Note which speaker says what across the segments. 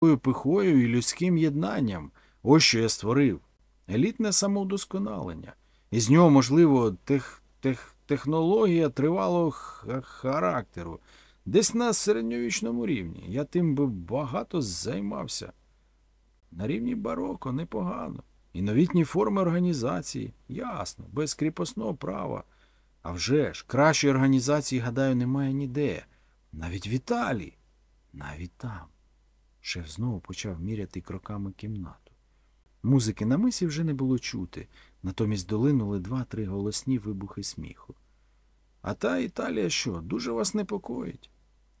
Speaker 1: пихою і людським єднанням. Ось що я створив. Елітне самовдосконалення. Із нього, можливо, тех, тех, технологія тривалого характеру. Десь на середньовічному рівні. Я тим би багато займався. На рівні бароко непогано. І новітні форми організації, ясно, без кріпосного права. А вже ж, кращої організації, гадаю, немає ніде. Навіть в Італії. Навіть там. Шеф знову почав міряти кроками кімнату. Музики на мисі вже не було чути, натомість долинули два-три голосні вибухи сміху. А та Італія що, дуже вас непокоїть?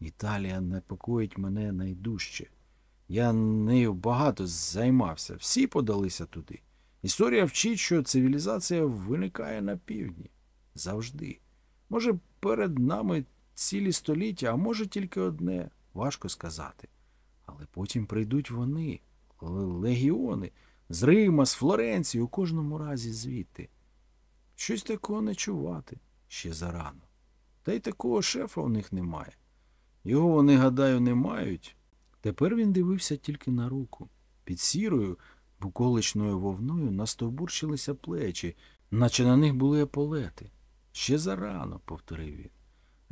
Speaker 1: Італія непокоїть мене найдужче. Я нею багато займався, всі подалися туди. Історія вчить, що цивілізація виникає на півдні. Завжди. Може, перед нами цілі століття, а може тільки одне, важко сказати. Але потім прийдуть вони, легіони, з Рима, з Флоренції, у кожному разі звідти. Щось такого не чувати ще зарано. Та й такого шефа в них немає. Його вони, гадаю, не мають. Тепер він дивився тільки на руку. Під сірою, буколичною вовною настовбурчилися плечі, наче на них були еполети. Ще зарано, повторив він.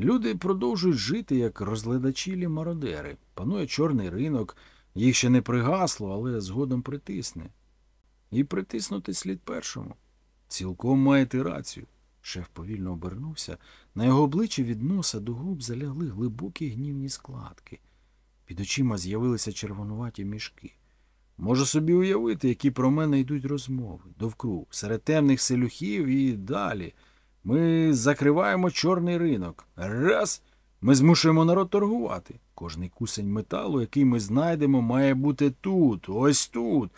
Speaker 1: Люди продовжують жити, як розглядачілі мародери. Панує чорний ринок, їх ще не пригасло, але згодом притисне. І притиснути слід першому. Цілком маєте рацію. Шеф повільно обернувся. На його обличчі від носа до губ залягли глибокі гнівні складки. Під очима з'явилися червонуваті мішки. Можу собі уявити, які про мене йдуть розмови довкруг, серед темних селюхів і далі. Ми закриваємо чорний ринок. Раз. Ми змушуємо народ торгувати. Кожний кусень металу, який ми знайдемо, має бути тут, ось тут.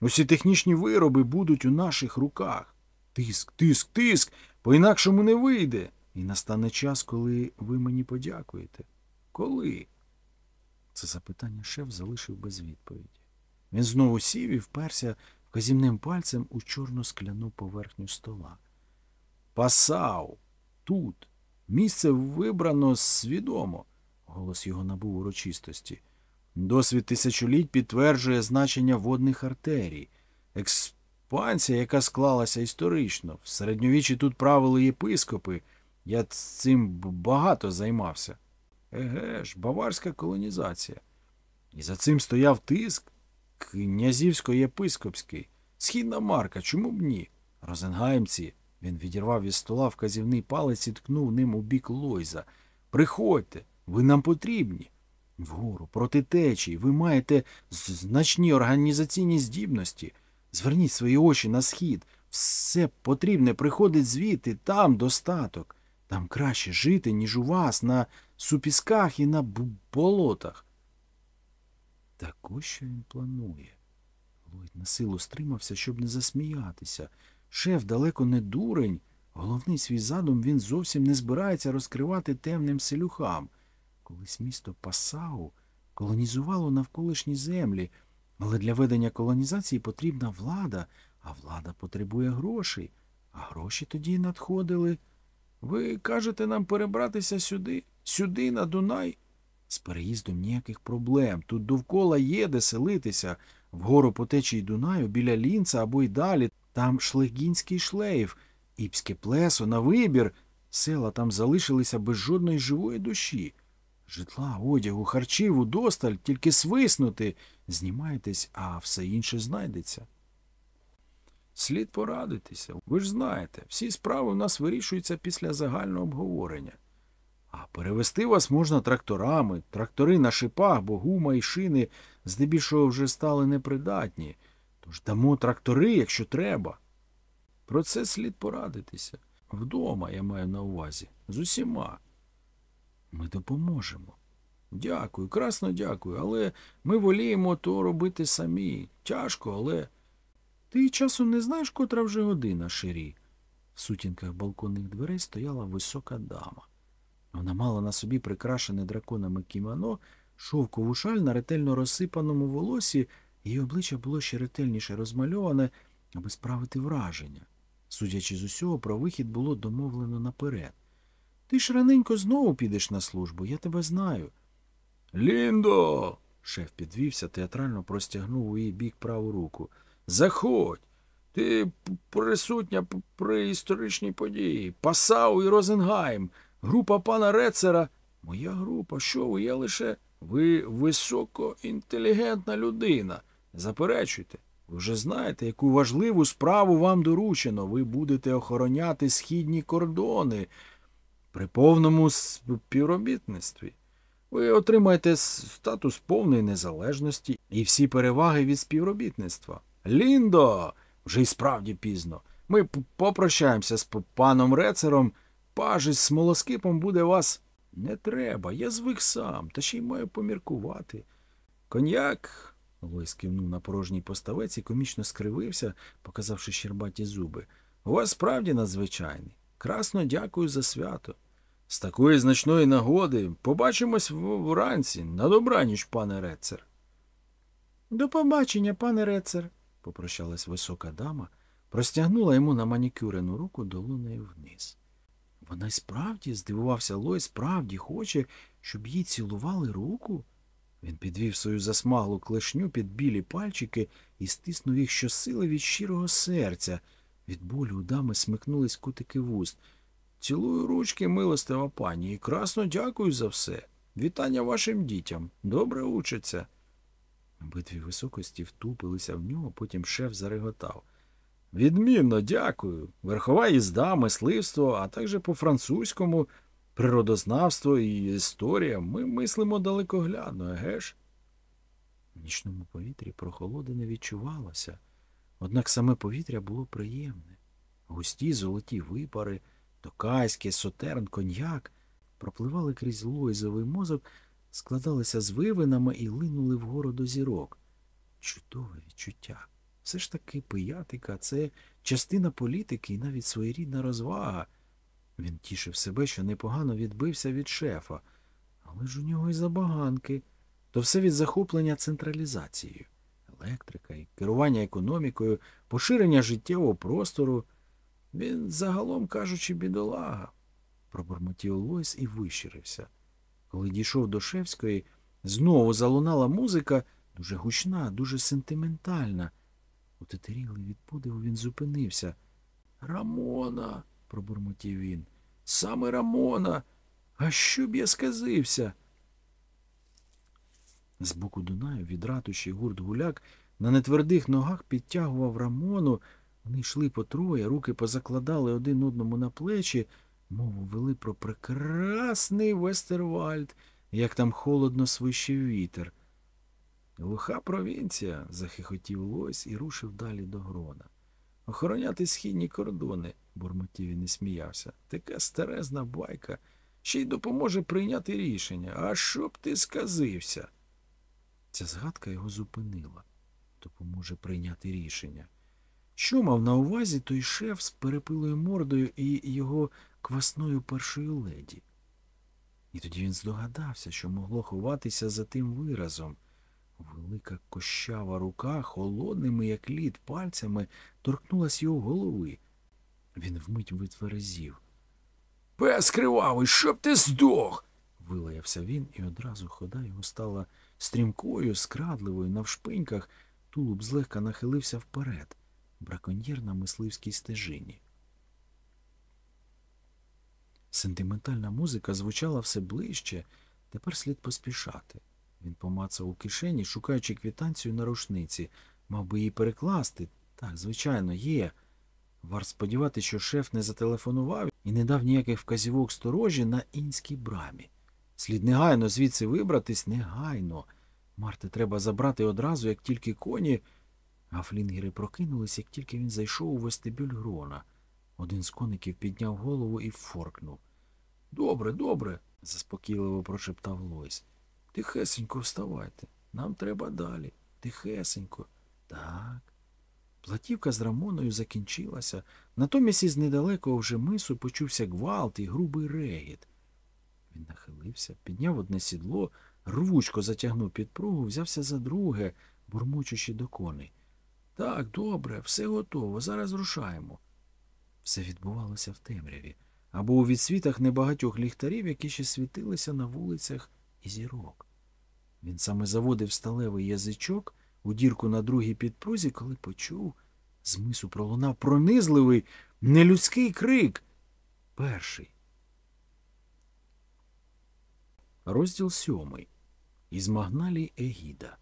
Speaker 1: Усі технічні вироби будуть у наших руках. Тиск, тиск, тиск, по-інакшому не вийде. І настане час, коли ви мені подякуєте. Коли? Це запитання шеф залишив без відповіді. Він знову сів і вперся вказівним пальцем у чорну скляну поверхню стола. Пасау. Тут. Місце вибрано свідомо. Голос його набув урочистості. Досвід тисячоліть підтверджує значення водних артерій. Експансія, яка склалася історично. В середньовіччі тут правили єпископи. Я цим багато займався. Еге ж, баварська колонізація. І за цим стояв тиск князівсько-єпископський. Східна марка, чому б ні? Розенгаймці. Він відірвав із стола вказівний палець і ткнув ним у бік Лойза. Приходьте, ви нам потрібні. Вгору, проти течії, ви маєте значні організаційні здібності. Зверніть свої очі на схід. Все потрібне приходить звідти, там достаток. Там краще жити, ніж у вас, на супісках і на болотах. Так ось що він планує. Ллойд на силу стримався, щоб не засміятися. Шеф далеко не дурень. Головний свій задум він зовсім не збирається розкривати темним селюхам. Колись місто Пасау колонізувало навколишні землі, але для ведення колонізації потрібна влада, а влада потребує грошей, а гроші тоді надходили. Ви кажете нам перебратися сюди, сюди, на Дунай? З переїздом ніяких проблем. Тут довкола є де селитися. Вгору по течії Дунаю, біля Лінца або й далі. Там шлегінський шлейф, іпське плесо, на вибір. Села там залишилися без жодної живої душі. Житла, одягу, харчів удосталь, тільки свиснути. Знімайтесь, а все інше знайдеться. Слід порадитися. Ви ж знаєте, всі справи в нас вирішуються після загального обговорення. А перевести вас можна тракторами, трактори на шипах, бо гума і шини здебільшого вже стали непридатні. Тож дамо трактори, якщо треба. Про це слід порадитися. Вдома, я маю на увазі, з усіма. Ми допоможемо. Дякую, красно дякую, але ми воліємо то робити самі. Тяжко, але. Ти часом не знаєш, котра вже година, Ширі. В сутінках балконних дверей стояла висока дама. Вона мала на собі прикрашене драконами кімоно, шовкову шаль на ретельно розсипаному волосі, її обличчя було ще ретельніше розмальоване, аби справити враження. Судячи з усього, про вихід було домовлено наперед. Ти ж раненько знову підеш на службу, я тебе знаю. Ліндо. Шеф підвівся, театрально простягнув у її бік праву руку. Заходь. Ти присутня при історичній події. Пасау і Розенгайм. Група пана Рецера. Моя група, що ви? Я лише. Ви високоінтелігентна людина. Заперечуйте. Ви вже знаєте, яку важливу справу вам доручено. Ви будете охороняти східні кордони при повному співробітництві. Ви отримаєте статус повної незалежності і всі переваги від співробітництва. Ліндо! Вже й справді пізно. Ми попрощаємося з паном Рецером. Паж із смолоскипом буде вас. Не треба, я звик сам, та ще й маю поміркувати. Коньяк. Лойс кивнув на порожній поставець і комічно скривився, показавши щербаті зуби. У вас справді надзвичайний. Красно дякую за свято. З такої значної нагоди побачимось вранці. На добраніч, пане Рецер. До побачення, пане Рецер, попрощалась висока дама, простягнула йому на манікюрену руку долонею вниз. Вона й справді, здивувався Лой, справді хоче, щоб їй цілували руку. Він підвів свою засмаглу клешню під білі пальчики і стиснув їх щосили від щирого серця. Від болю у дами смикнулись кутики вуст. Цілую ручки, милостива пані, і красно дякую за все. Вітання вашим дітям. Добре учаться. Обидві високості втупилися в нього, потім шеф зареготав. Відмінно, дякую. Верхова їзда, мисливство, а також по-французькому природознавство і історія. Ми мислимо далекоглядно, еге ж? В нічному повітрі прохолоди не відчувалося, однак саме повітря було приємне. Густі золоті випари, токайське, сотерн, коньяк пропливали крізь лойзовий мозок, складалися з вивинами і линули вгору до зірок. Чудове відчуття. Все ж таки пиятика це частина політики і навіть своєрідна розвага. Він тішив себе, що непогано відбився від шефа, але ж у нього й забаганки. То все від захоплення централізацією. Електрика і керування економікою, поширення життєвого простору. Він, загалом кажучи, бідолага, пробормотів Лойс і вищирився. Коли дійшов до Шевської, знову залунала музика, дуже гучна, дуже сентиментальна. Утетерілий від подиву він зупинився. Рамона, пробурмотів він. Саме Рамона. А що б я сказився? З боку Дунаю від гурт гуляк на нетвердих ногах підтягував Рамону. Вони йшли по троє, руки позакладали один одному на плечі, мову вели про прекрасний Вестервальд, як там холодно свищив вітер. Глуха провінція, захихотів Лось і рушив далі до грона. Охороняти східні кордони, бурмотів і не сміявся. Така старезна байка, ще й допоможе прийняти рішення. А що б ти сказився? Ця згадка його зупинила. Допоможе прийняти рішення. Що мав на увазі той шеф з перепилою мордою і його квасною першою леді? І тоді він здогадався, що могло ховатися за тим виразом. Велика кощава рука, холодними, як лід, пальцями торкнулась його голови. Він вмить витверезів. Пес кривавий, щоб ти здох. вилаявся він, і одразу хода його стала стрімкою, скрадливою, навшпиньках, тулуб злегка нахилився вперед, браконьєр на мисливській стежині. Сентиментальна музика звучала все ближче, тепер слід поспішати. Він помацав у кишені, шукаючи квітанцію на рушниці, мав би її перекласти. Так, звичайно, є. Варт сподіватися, що шеф не зателефонував і не дав ніяких вказівок сторожі на інській брамі. Слід негайно звідси вибратись, негайно. Марти треба забрати одразу, як тільки коні. А флінгери прокинулись, як тільки він зайшов у вестибюль грона. Один з коників підняв голову і форкнув. Добре, добре, заспокійливо прошептав Лойс. Тихесенько вставайте. Нам треба далі. Тихесенько. Так. Платівка з Рамоною закінчилася. Натомість із недалекого вже мису почувся гвалт і грубий регіт. Він нахилився, підняв одне сідло, рвучко затягнув підпругу, взявся за друге, бурмочучи до коней. Так, добре, все готово, зараз рушаємо. Все відбувалося в темряві, або у відсвітах небагатьох ліхтарів, які ще світилися на вулицях і зірок. Він саме заводив сталевий язичок у дірку на другій підпрузі, коли почув, з мису пролунав пронизливий, нелюдський крик. Перший. Розділ сьомий. Із Магналій Егіда.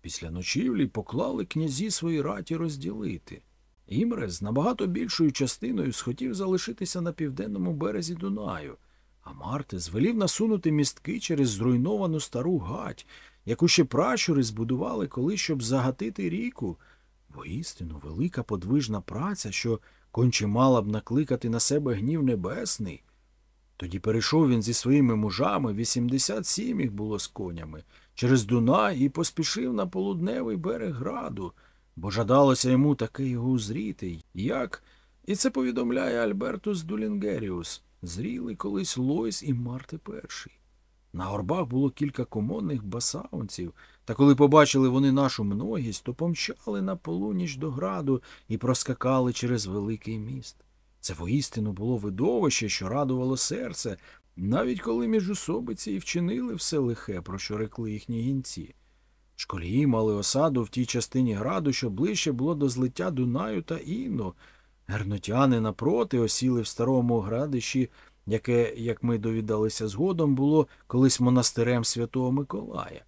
Speaker 1: Після ночівлі поклали князі свої раті розділити. Імре з набагато більшою частиною схотів залишитися на південному березі Дунаю, а Марте звелів насунути містки через зруйновану стару гать, яку ще пращури збудували коли, щоб загатити ріку. Воістину велика подвижна праця, що конче мала б накликати на себе гнів небесний. Тоді перейшов він зі своїми мужами, 87 їх було з конями, через Дунай і поспішив на полудневий берег граду, бо жадалося йому таки його узріти, як, і це повідомляє Альбертус Дулінгеріус, зріли колись Лойс і Марти перший. На горбах було кілька комонних басаунців, та коли побачили вони нашу многість, то помчали на полуніч до граду і проскакали через великий міст. Це воістину було видовище, що радувало серце, навіть коли міжусобиці і вчинили все лихе, про що рекли їхні гінці. Школії мали осаду в тій частині граду, що ближче було до злиття Дунаю та Інну. Гернотяни напроти осіли в старому градищі, яке, як ми довідалися згодом, було колись монастирем святого Миколая.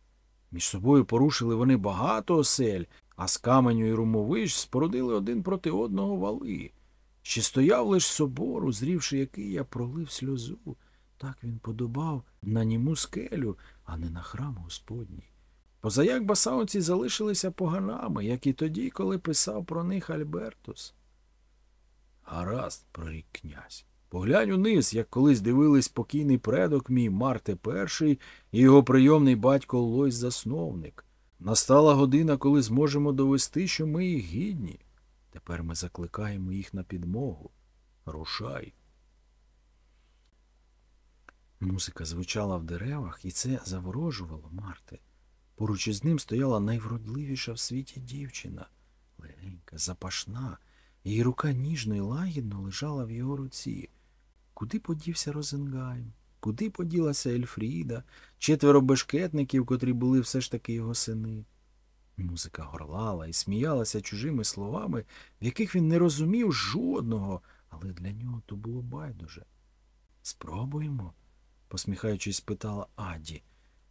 Speaker 1: Між собою порушили вони багато осель, а з каменю і румовищ спорудили один проти одного вали. Ще стояв лиш собор, узрівши, який я пролив сльозу. Так він подобав на німу скелю, а не на храм Господній. Позаяк басаунці залишилися поганами, як і тоді, коли писав про них Альбертус. Гаразд, прорік князь. Поглянь униз, як колись дивились покійний предок мій Марте Перший і його прийомний батько Лойс Засновник. Настала година, коли зможемо довести, що ми їх гідні. Тепер ми закликаємо їх на підмогу. Рушай. Музика звучала в деревах, і це заворожувало Марте. Поруч із ним стояла найвродливіша в світі дівчина, легенька, запашна, її рука ніжно і лагідно лежала в його руці. Куди подівся Розенгайм? Куди поділася Ельфріда, четверо бешкетників, котрі були все ж таки його сини? Музика горлала і сміялася чужими словами, в яких він не розумів жодного, але для нього то було байдуже. Спробуємо? посміхаючись, спитала Аді.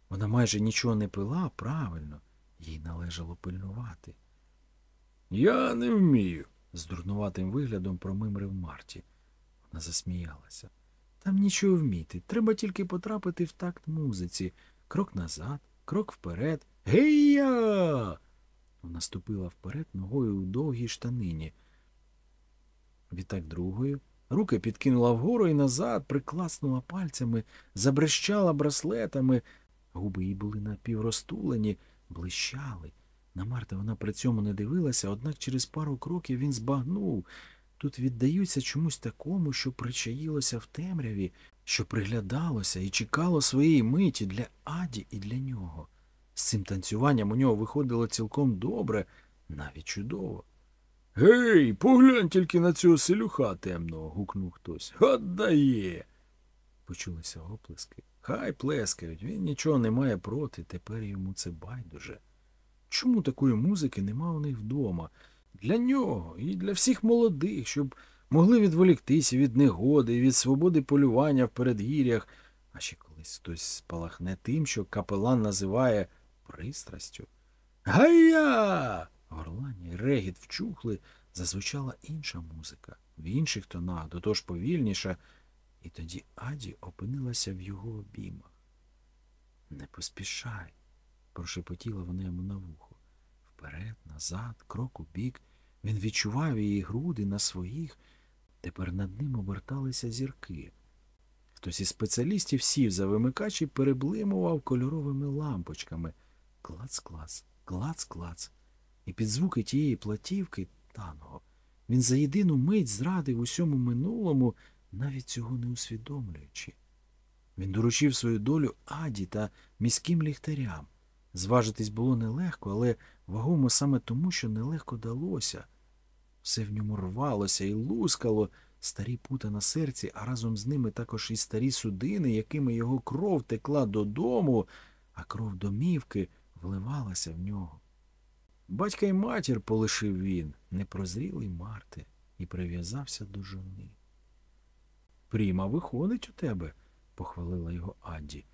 Speaker 1: Вона майже нічого не пила, правильно, їй належало пильнувати. Я не вмію, з дурнуватим виглядом промимрив Марті. Вона засміялася. Там нічого вміти. Треба тільки потрапити в такт музиці. Крок назад, крок вперед. Гей-я! Вона ступила вперед ногою у довгій штанині. Відтак другою. Руки підкинула вгору і назад, прикласнула пальцями, забрещала браслетами. Губи їй були напівростулені, блищали. На Марта вона при цьому не дивилася, однак через пару кроків він збагнув. Тут віддаються чомусь такому, що причаїлося в темряві, що приглядалося і чекало своєї миті для Аді і для нього. З цим танцюванням у нього виходило цілком добре, навіть чудово. Гей, поглянь тільки на цього селюха темного. гукнув хтось. Гадає. Почулися оплески. Хай плескають, він нічого не має проти, тепер йому це байдуже. Чому такої музики нема у них вдома? Для нього і для всіх молодих, щоб могли відволіктися від негоди від свободи полювання в передгір'ях, а ще колись хтось спалахне тим, що капелан називає пристрастю. Гайя! Горлані регіт вчухли, зазвучала інша музика, в інших тонах, до того ж повільніша, і тоді Аді опинилася в його обіймах. Не поспішай, прошепотіла вона йому на вухо. Вперед, назад, крок у бік. Він відчував її груди на своїх. Тепер над ним оберталися зірки. Хтось із спеціалістів сів за вимикач і переблимував кольоровими лампочками. Клац-клац, клац-клац. І під звуки тієї платівки танго. Він за єдину мить зрадив усьому минулому, навіть цього не усвідомлюючи. Він доручив свою долю аді та міським ліхтарям. Зважитись було нелегко, але вагомо саме тому, що нелегко далося. Все в ньому рвалося і лускало, старі пута на серці, а разом з ними також і старі судини, якими його кров текла додому, а кров домівки вливалася в нього. Батька й матір полишив він, непрозрілий Марти, і прив'язався до жони. Пріма виходить у тебе, похвалила його Адді.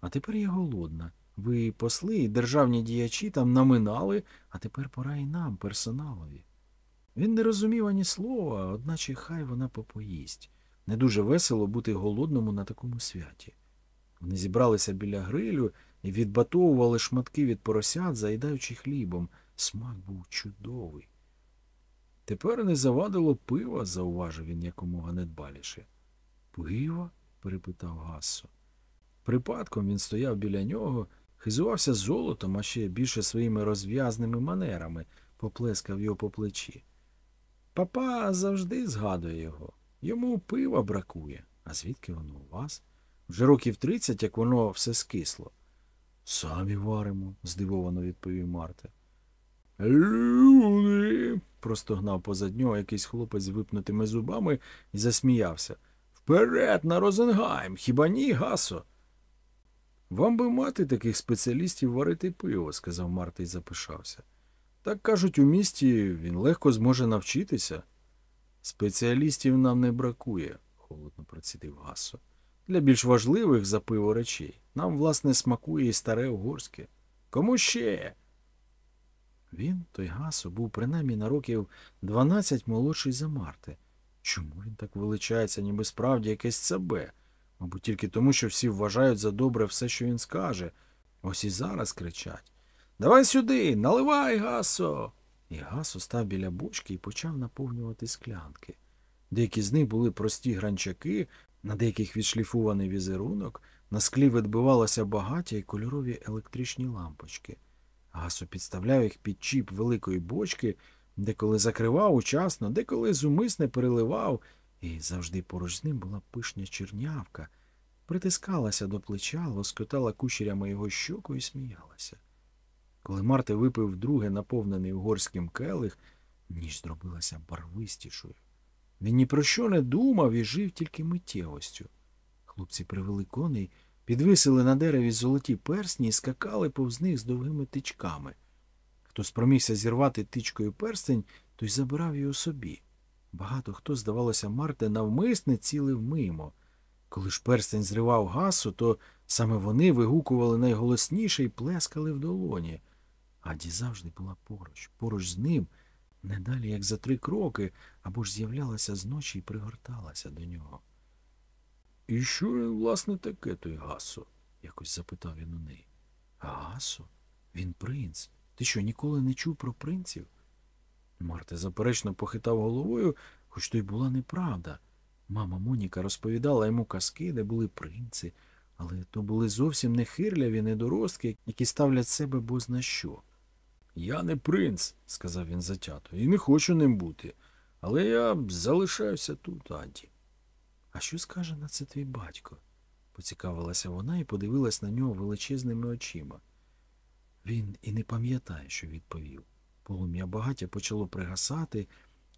Speaker 1: А тепер я голодна. Ви, посли і державні діячі, там наминали, а тепер пора і нам, персоналові. Він не розумів ані слова, одначе хай вона попоїсть. Не дуже весело бути голодному на такому святі. Вони зібралися біля грилю і відбатовували шматки від поросят, заїдаючи хлібом. Смак був чудовий. Тепер не завадило пива, зауважив він якомога недбаліше. Пиво? перепитав Гассо. Припадком він стояв біля нього, хизувався золотом, а ще більше своїми розв'язними манерами, поплескав його по плечі. Папа завжди згадує його. Йому пива бракує. А звідки воно у вас? Вже років тридцять, як воно все скисло. Самі варимо, здивовано відповів Марта. Люди. простогнав позад нього якийсь хлопець з випнутими зубами і засміявся. Вперед на Розенгайм, хіба ні, Гасо? Вам би мати таких спеціалістів варити пиво, сказав Марта і запишався. Так кажуть, у місті він легко зможе навчитися. Спеціалістів нам не бракує, холодно процідив Гасо. Для більш важливих за пиво речей. Нам, власне, смакує і старе угорське. Кому ще? Він, той Гасо, був принаймні на років дванадцять молодший за Марти. Чому він так величається, ніби справді якесь цабе? Мабуть, тільки тому, що всі вважають за добре все, що він скаже. Ось і зараз кричать Давай сюди, наливай, Гасо. І Гасо став біля бочки і почав наповнювати склянки. Деякі з них були прості гранчаки, на деяких відшліфований візерунок, на склі відбивалося багаття і кольорові електричні лампочки. Гасо підставляв їх під чіп великої бочки, деколи закривав учасно, деколи зумисне переливав, і завжди поруч з ним була пишня чернявка, притискалася до плеча, лоскотала кучерями його щоку і сміялася. Коли Марти випив вдруге наповнений угорським келих, ніж зробилася барвистішою. Він ні про що не думав і жив тільки миттєвостю. Хлопці привели коней, підвисили на дереві золоті персні і скакали повз них з довгими тичками. Хто спромігся зірвати тичкою перстень, той забирав його собі. Багато хто, здавалося, Марте навмисне цілив мимо. Коли ж перстень зривав гасу, то саме вони вигукували найголосніше і плескали в долоні. Аді завжди була поруч, поруч з ним, не далі, як за три кроки, або ж з'являлася зночі і пригорталася до нього. І що він, власне, таке той Гасо? якось запитав він у неї. Гасо? Він принц. Ти що, ніколи не чув про принців? Марта заперечно похитав головою, хоч то й була неправда. Мама Моніка розповідала йому казки, де були принци, але то були зовсім не хирляві недоростки, які ставлять себе бозна що. Я не принц, сказав він затято, і не хочу ним бути. Але я залишаюся тут, Аді. А що скаже на це твій батько? поцікавилася вона і подивилась на нього величезними очима. Він і не пам'ятає, що відповів. Полум'я багаття почало пригасати,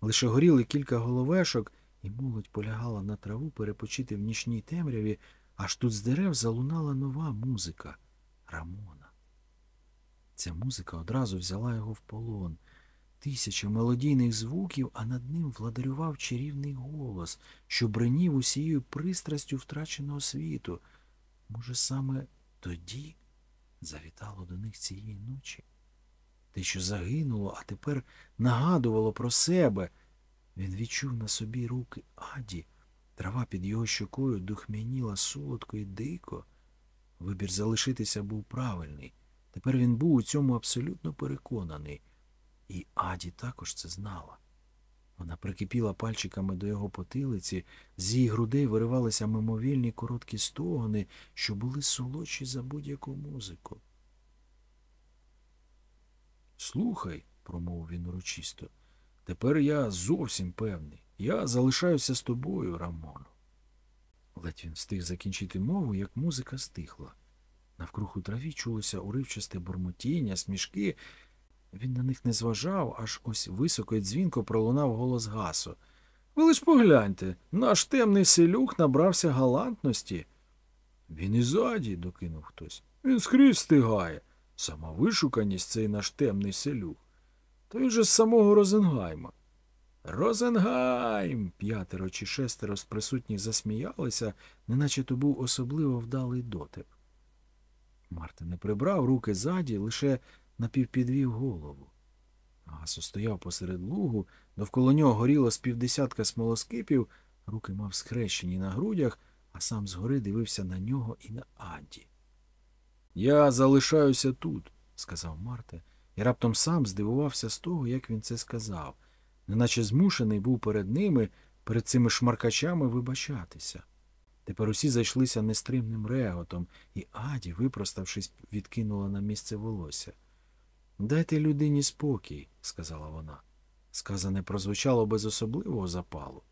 Speaker 1: лише горіли кілька головешок, і молодь полягала на траву перепочити в нічній темряві, аж тут з дерев залунала нова музика Рамона. Ця музика одразу взяла його в полон. Тисяча мелодійних звуків, а над ним владарював чарівний голос, що бринів усією пристрастю втраченого світу. Може, саме тоді завітало до них цієї ночі? Те, що загинуло, а тепер нагадувало про себе. Він відчув на собі руки Аді. Трава під його щокою духмяніла солодко і дико. Вибір залишитися був правильний. Тепер він був у цьому абсолютно переконаний. І Аді також це знала. Вона прикипіла пальчиками до його потилиці, з її грудей виривалися мимовільні короткі стогони, що були солодші за будь-яку музику. Слухай, промовив він урочисто, тепер я зовсім певний. Я залишаюся з тобою, Рамоно. Ледь він встиг закінчити мову, як музика стихла. Навкруг у траві чулося уривчасте бурмотіння, смішки. Він на них не зважав, аж ось високо й дзвінко пролунав голос Гасо. Ви лиш погляньте, наш темний селюх набрався галантності. Він і ззаді, докинув хтось. Він скрізь встигає. Сама вишуканість цей наш темний селюх. Та він же з самого Розенгайма. Розенгайм. П'ятеро чи шестеро з присутніх засміялися, неначе то був особливо вдалий дотип. Марта не прибрав руки ззаді, лише напівпідвів голову. Гасо стояв посеред лугу, довкола нього горіло з півдесятка смолоскипів, руки мав схрещені на грудях, а сам згори дивився на нього і на Аді. Я залишаюся тут, сказав Марте, і раптом сам здивувався з того, як він це сказав, неначе змушений був перед ними, перед цими шмаркачами вибачатися. Тепер усі зайшлися нестримним реготом, і Аді, випроставшись, відкинула на місце волосся. Дайте людині спокій, сказала вона. Сказане прозвучало без особливого запалу.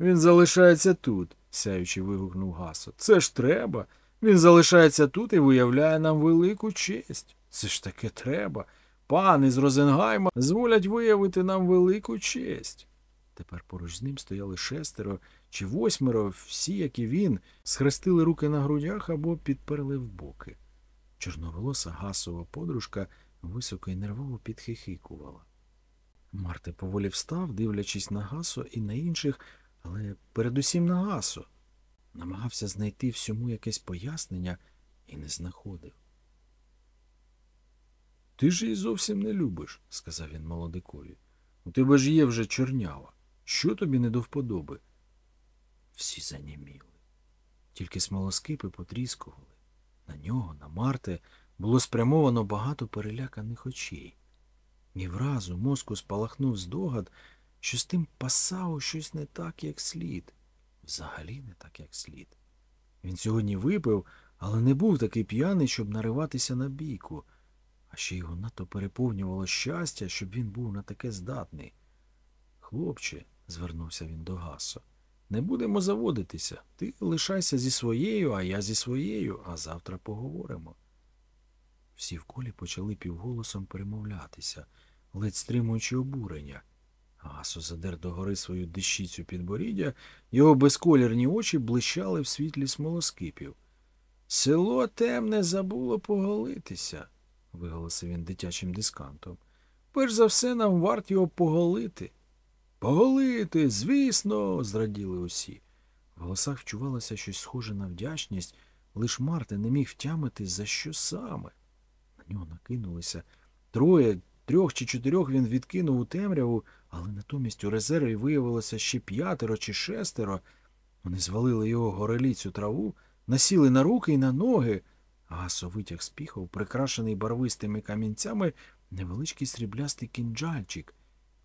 Speaker 1: Він залишається тут, сяючи вигукнув Гасо. Це ж треба. Він залишається тут і виявляє нам велику честь. Це ж таке треба. Пан із Розенгайма зволять виявити нам велику честь. Тепер поруч з ним стояли шестеро чи восьмеро, всі, як і він, схрестили руки на грудях або підперли в боки. Чорноволоса гасова подружка високо і нервово підхихикувала. Марти поволі встав, дивлячись на гасо і на інших, але передусім на гасо. Намагався знайти всьому якесь пояснення і не знаходив. Ти ж її зовсім не любиш, сказав він молодикові. У тебе ж є вже чорнява. Що тобі не до вподоби? Всі заніміли. Тільки смолоскипи потріскували. На нього, на Марте, було спрямовано багато переляканих очей. І враз у мозку спалахнув здогад, що з тим пасао щось не так, як слід. Взагалі не так, як слід. Він сьогодні випив, але не був такий п'яний, щоб нариватися на бійку, а ще його надто переповнювало щастя, щоб він був на таке здатний. Хлопче, звернувся він до Гасо, не будемо заводитися. Ти лишайся зі своєю, а я зі своєю, а завтра поговоримо. Всі в колі почали півголосом перемовлятися, ледь стримуючи обурення. Гасо задер догори свою дещицю підборіддя, його безколірні очі блищали в світлі смолоскипів. Село темне забуло поголитися, виголосив він дитячим дискантом. Перш за все нам варт його поголити. Поголити, звісно, зраділи усі. В голосах вчувалося щось схоже на вдячність, лиш Марти не міг втямити, за що саме. На нього накинулися. Троє, трьох чи чотирьох він відкинув у темряву, але натомість у резерві виявилося ще п'ятеро чи шестеро. Вони звалили його гореліцю траву, насіли на руки і на ноги. Витяг з піхов, прикрашений барвистими камінцями, невеличкий сріблястий кінджальчик.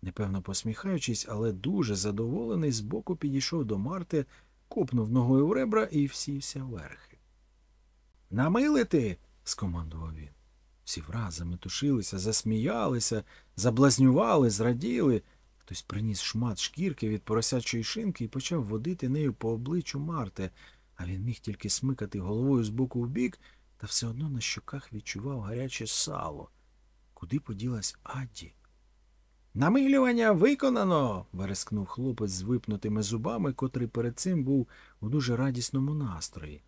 Speaker 1: Непевно посміхаючись, але дуже задоволений, збоку підійшов до Марти, копнув ногою в ребра і всівся верхи. Намилити. скомандував він. Всі враз заметушилися, засміялися, заблазнювали, зраділи. Хтось приніс шмат шкірки від поросячої шинки і почав водити нею по обличчю Марти, а він міг тільки смикати головою з боку в бік, та все одно на щоках відчував гаряче сало. Куди поділась Адді? Намилювання виконано. верескнув хлопець з випнутими зубами, котрий перед цим був у дуже радісному настрої.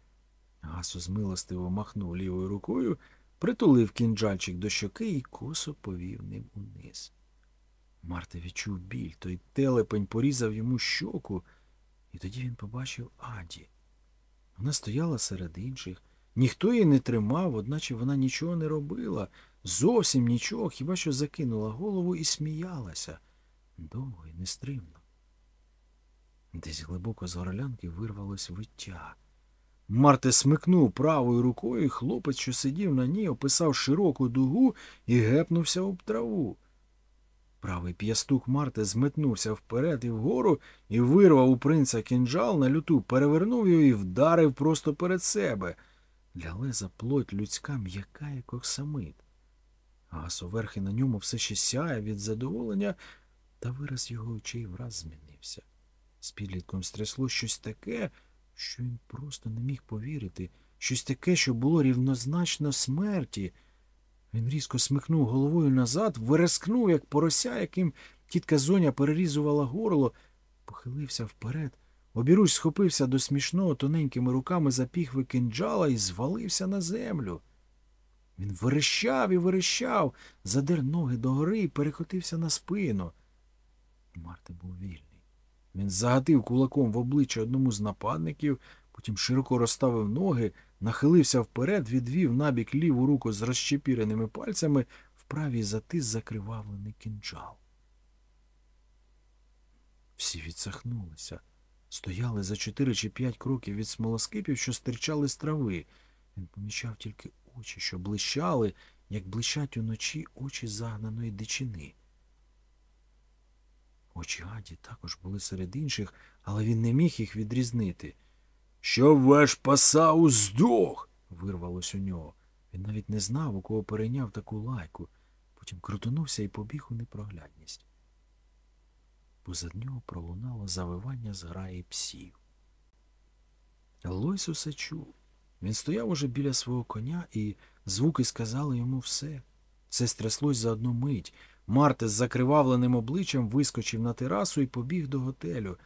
Speaker 1: Гасо змилостиво махнув лівою рукою, притулив кінджальчик до щоки і косо повів ним униз. Марта відчув біль, той телепень порізав йому щоку, і тоді він побачив Аді. Вона стояла серед інших, ніхто її не тримав, одначе вона нічого не робила, зовсім нічого, хіба що закинула голову і сміялася довго і нестримно. Десь глибоко з горлянки вирвалось виття. Марте смикнув правою рукою, і хлопець, що сидів на ній, описав широку дугу і гепнувся об траву. Правий п'ястук Марти зметнувся вперед і вгору і вирвав у принца кінжал на люту, перевернув його і вдарив просто перед себе. Для леза плоть людська м'яка, як оксамит. Гасо верхи на ньому все ще сяє від задоволення, та вираз його очей враз змінився. З підлітком стрясло щось таке, що він просто не міг повірити, щось таке, що було рівнозначно смерті. Він різко смикнув головою назад, вирискнув, як порося, яким тітка зоня перерізувала горло, похилився вперед, Обіруч схопився до смішного тоненькими руками за піхви кинджала і звалився на землю. Він верещав і верещав, задер ноги догори і перекотився на спину. Марти був вільний. Він загатив кулаком в обличчя одному з нападників, потім широко розставив ноги, нахилився вперед, відвів набік ліву руку з розщепіреними пальцями, в правій затис закривавлений кинджал. Всі відсахнулися. Стояли за чотири чи п'ять кроків від смолоскипів, що стирчали з трави. Він помічав тільки очі, що блищали, як блищать уночі очі загнаної дичини. Очі Аді також були серед інших, але він не міг їх відрізнити. Щоб ваш пасау здох. вирвалось у нього. Він навіть не знав, у кого перейняв таку лайку. Потім крутонувся і побіг у непроглядність. Позад нього пролунало завивання зграї псів. Лойс усе чув. Він стояв уже біля свого коня, і звуки сказали йому все. Все стряслось за одну мить. Марте з закривавленим обличчям вискочив на терасу і побіг до готелю.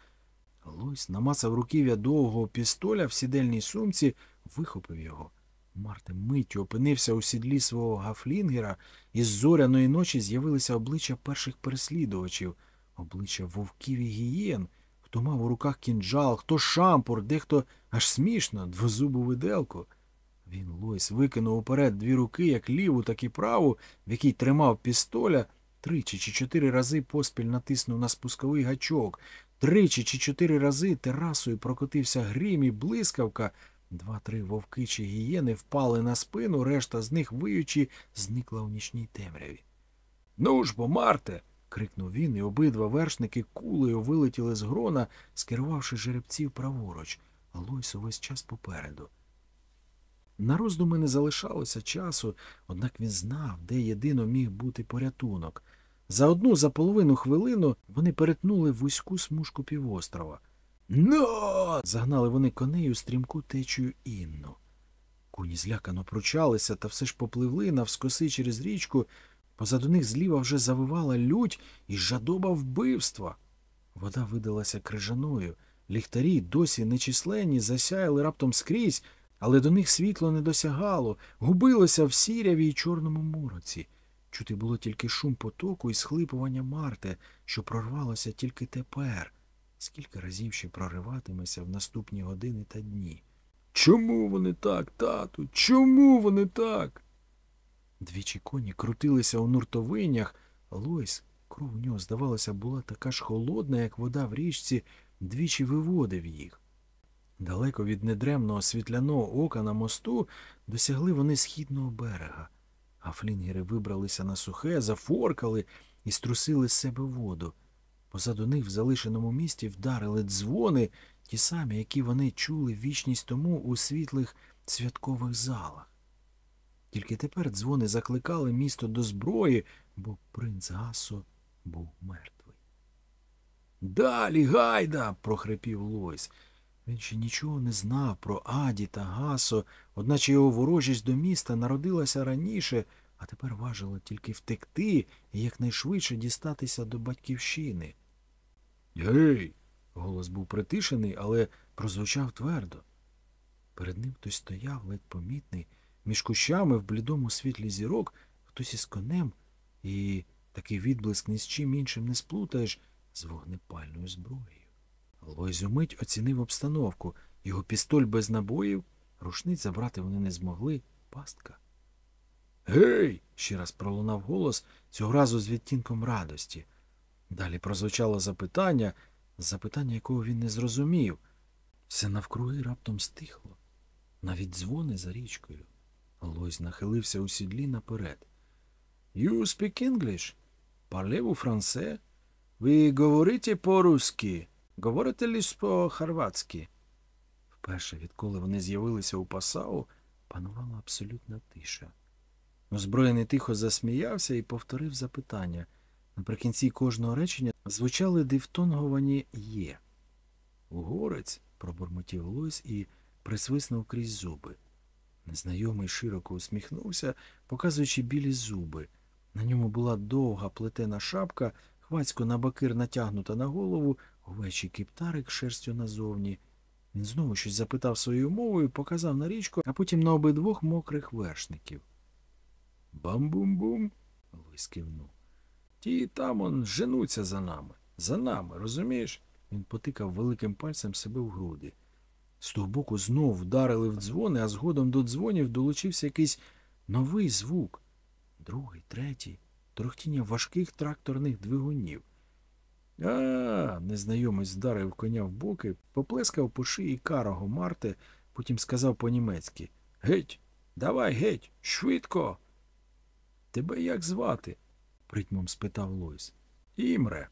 Speaker 1: Лойс намацав руків'я довгого пістоля в сідельній сумці, вихопив його. Марте миттю опинився у сідлі свого гафлінгера, і з зоряної ночі з'явилися обличчя перших переслідувачів, обличчя вовків і гієн, хто мав у руках кінджал, хто шампур, дехто аж смішно, двозубу виделку. Він Лойс викинув уперед дві руки, як ліву, так і праву, в якій тримав пістоля, тричі чи чотири рази поспіль натиснув на спусковий гачок, тричі чи чотири рази терасою прокотився грім і блискавка. Два-три вовки чи гієни впали на спину, решта з них виючи, зникла у нічній темряві. Ну ж бо, Марте. крикнув він, і обидва вершники кулею вилетіли з грона, скерувавши жеребців праворуч, а Лойс увесь час попереду. На роздуми не залишалося часу, однак він знав, де єдино міг бути порятунок. За одну за половину хвилину вони перетнули вузьку смужку півострова. Но. загнали вони коней у стрімку течію інну. Куні злякано пручалися та все ж попливли навскоси через річку. Позаду них зліва вже завивала лють і жадоба вбивства. Вода видалася крижаною. Ліхтарі, досі нечисленні, засяяли раптом скрізь, але до них світло не досягало, губилося в сіряві й чорному мороці. Чути було тільки шум потоку і схлипування Марти, що прорвалося тільки тепер. Скільки разів ще прориватиметься в наступні години та дні? Чому вони так, тату? Чому вони так? Двічі коні крутилися у нуртовинях. Лойс, кров у нього, здавалося, була така ж холодна, як вода в річці, двічі виводив їх. Далеко від недремного світляного ока на мосту досягли вони східного берега, а флінгери вибралися на сухе, зафоркали і струсили з себе воду. Позаду них в залишеному місті вдарили дзвони, ті самі, які вони чули вічність тому у світлих святкових залах. Тільки тепер дзвони закликали місто до зброї, бо принц Гасо був мертвий. Далі, гайда. прохрипів Лойс. Він ще нічого не знав про Аді та Гасо, одначе його ворожість до міста народилася раніше, а тепер важило тільки втекти і якнайшвидше дістатися до батьківщини. Гей. Голос був притишений, але прозвучав твердо. Перед ним хтось стояв, ледь помітний, між кущами в блідому світлі зірок, хтось із конем, і такий відблиск ні з чим іншим не сплутаєш з вогнепальною зброєю. Лойз умить оцінив обстановку. Його пістоль без набоїв, рушниць забрати вони не змогли. Пастка. Гей. ще раз пролунав голос, цього разу з відтінком радості. Далі прозвучало запитання, запитання якого він не зрозумів. Все навкруги раптом стихло. Навіть дзвони за річкою. Лойз нахилився у сідлі наперед. You speak English? Parlez-vous français? Ви говорите по-русски? Говорите лиш по-хорватськи? Вперше, відколи вони з'явилися у Пасау, панувала абсолютна тиша. Озброєний тихо засміявся і повторив запитання. Наприкінці кожного речення звучали дифтонговані є. Угорець, пробурмотів Лойс і присвиснув крізь зуби. Незнайомий широко усміхнувся, показуючи білі зуби. На ньому була довга плетена шапка, хвацько на бакир натягнута на голову, Овечий кіптарик шерстю назовні. Він знову щось запитав своєю мовою, показав на річку, а потім на обидвох мокрих вершників. Бам-бум-бум. Луїс кивнув. Ті там он женуться за нами. За нами, розумієш? Він потикав великим пальцем себе в груди. З того боку знов вдарили в дзвони, а згодом до дзвонів долучився якийсь новий звук. Другий, третій, торохтіння важких тракторних двигунів. А, незнайомець вдарив коня в боки, поплескав по шиї карого Марте, потім сказав по-німецьки Геть, давай геть, швидко. Тебе як звати? притьмом спитав Лойс. Імре.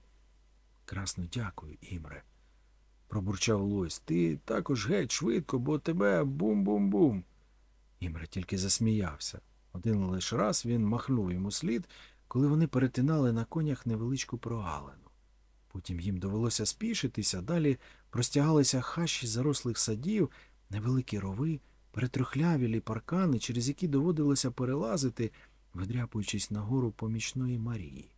Speaker 1: Красно дякую, Імре. пробурчав Лойс. Ти також геть швидко, бо тебе бум-бум-бум. Імре тільки засміявся. Один лише раз він махнув йому слід, коли вони перетинали на конях невеличку прогалину. Потім їм довелося спішитися, далі простягалися хащі зарослих садів, невеликі рови, перетрухлявілі паркани, через які доводилося перелазити, видряпуючись нагору помічної Марії.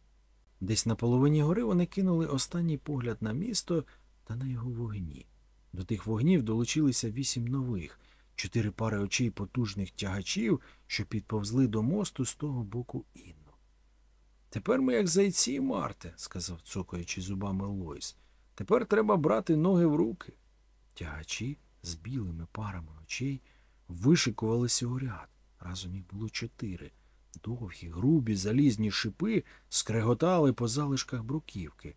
Speaker 1: Десь на половині гори вони кинули останній погляд на місто та на його вогні. До тих вогнів долучилися вісім нових, чотири пари очей потужних тягачів, що підповзли до мосту з того боку Інну. Тепер ми як зайці, Марте, сказав, цокаючи зубами Лойс. Тепер треба брати ноги в руки. Тягачі з білими парами очей вишикувалися у ряд. Разом їх було чотири. Довгі, грубі, залізні шипи скреготали по залишках бруківки.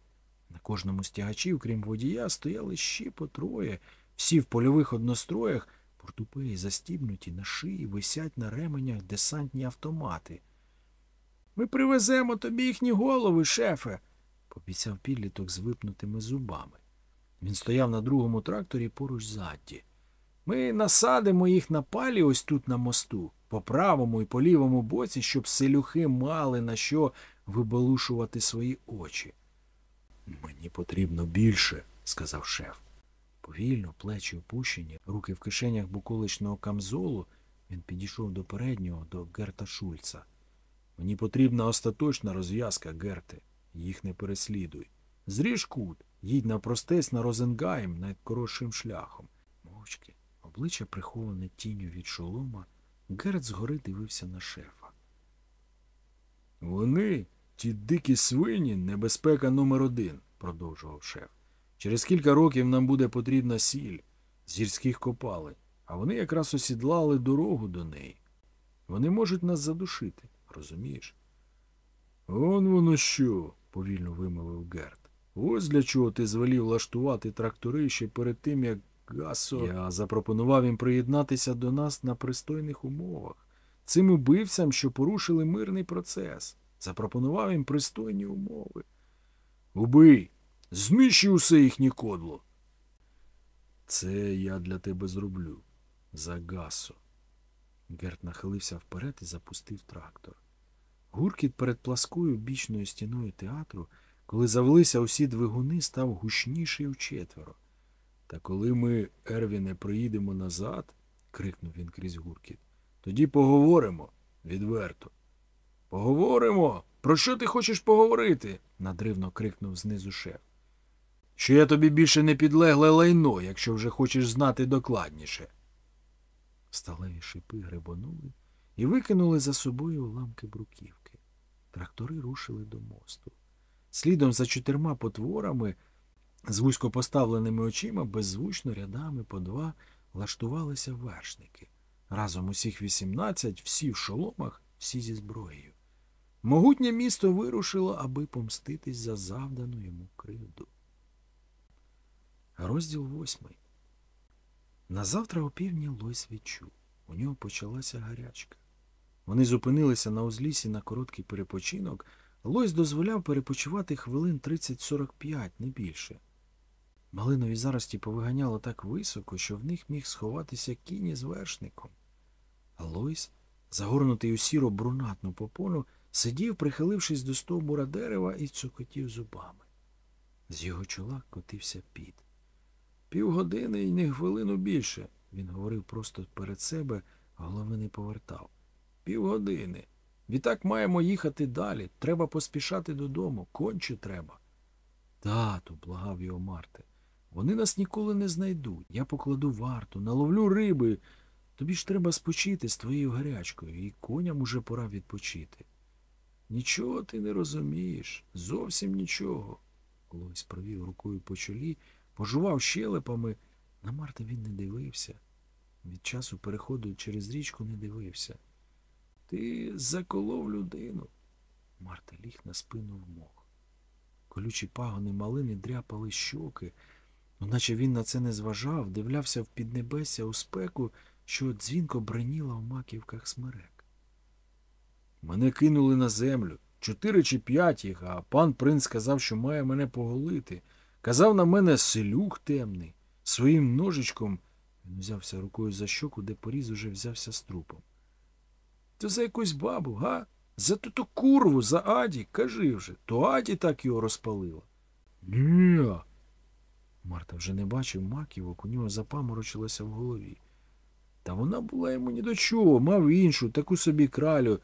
Speaker 1: На кожному з тягачів, крім водія, стояли ще по троє, всі в польових одностроях, портупеї застібнуті на шиї, висять на ременях десантні автомати. Ми привеземо тобі їхні голови, шефе, пообіцяв підліток з випнутими зубами. Він стояв на другому тракторі поруч ззаді. Ми насадимо їх на палі ось тут на мосту, по правому і по лівому боці, щоб селюхи мали на що вибалушувати свої очі. Мені потрібно більше, сказав шеф. Повільно, плечі опущені, руки в кишенях буколичного камзолу, він підійшов до переднього, до Герта Шульца. Мені потрібна остаточна розв'язка, Герте. Їх не переслідуй. Зріж кут, їдь на простець на Розенгаєм найкоротшим шляхом. Мовчки, обличчя приховане тінню від шолома, Герт згори дивився на шефа. Вони, ті дикі свині, небезпека номер один, продовжував шеф. Через кілька років нам буде потрібна сіль з гірських копалень, а вони якраз осідлали дорогу до неї. Вони можуть нас задушити, розумієш? Он воно що, повільно вимовив Герт. Ось для чого ти звелів влаштувати трактори ще перед тим, як Гасо. Я запропонував їм приєднатися до нас на пристойних умовах. Цим убивцям, що порушили мирний процес. Запропонував їм пристойні умови. Убий! Знищи усе їхнє кодло. Це я для тебе зроблю. За Гасо. Герт нахилився вперед і запустив трактор. Гуркіт перед пласкою бічною стіною театру, коли завелися усі двигуни, став гучніший вчетверо. Та коли ми, Ервіне, приїдемо назад, крикнув він крізь гуркіт, тоді поговоримо відверто. Поговоримо. Про що ти хочеш поговорити? надривно крикнув знизу шеф. Що я тобі більше не підлегле лайно, якщо вже хочеш знати докладніше. Сталеві шипи грибонули і викинули за собою уламки бруківки. Трактори рушили до мосту. Слідом за чотирма потворами, з вузько поставленими очима, беззвучно рядами по два влаштувалися вершники. Разом усіх вісімнадцять, всі в шоломах, всі зі зброєю. Могутнє місто вирушило, аби помститись за завдану йому кривду. Розділ восьмий. Назавтра опівдні Лойс відчув. У нього почалася гарячка. Вони зупинилися на узлісі на короткий перепочинок. Лойс дозволяв перепочивати хвилин 30-45, не більше. Малинові зарості повиганяло так високо, що в них міг сховатися кінь з вершником. А Лойс, загорнутий у сіро брунатну попону, сидів, прихилившись до стовбура дерева і цокотів зубами. З його чола котився піт. Півгодини і не хвилину більше, він говорив просто перед себе, голови не повертав. Півгодини. Відтак маємо їхати далі. Треба поспішати додому. Конче треба. Тату, благав його Марте, вони нас ніколи не знайдуть. Я покладу варту, наловлю риби. Тобі ж треба спочити з твоєю гарячкою, і коням уже пора відпочити. Нічого ти не розумієш, зовсім нічого. Лось провів рукою по чолі, пожував щелепами. На Марта він не дивився. Від часу переходу через річку не дивився. Ти заколов людину. Марта ліг на спину в мох. Колючі пагони малини дряпали щоки, наче він на це не зважав, дивлявся в піднебесся у спеку, що дзвінко бреніла в маківках смерек. Мене кинули на землю. Чотири чи п'ять їх, а пан принц сказав, що має мене поголити. Казав на мене селюк темний. Своїм ножичком він взявся рукою за щоку, де поріз уже взявся з трупом. То за якусь бабу, га? За ту ту курву, за Аді, кажи вже, то Аді так його розпалила. Ні. Марта вже не бачив маківок, у нього запаморочилося в голові. Та вона була йому ні до чого, мав іншу, таку собі кралю.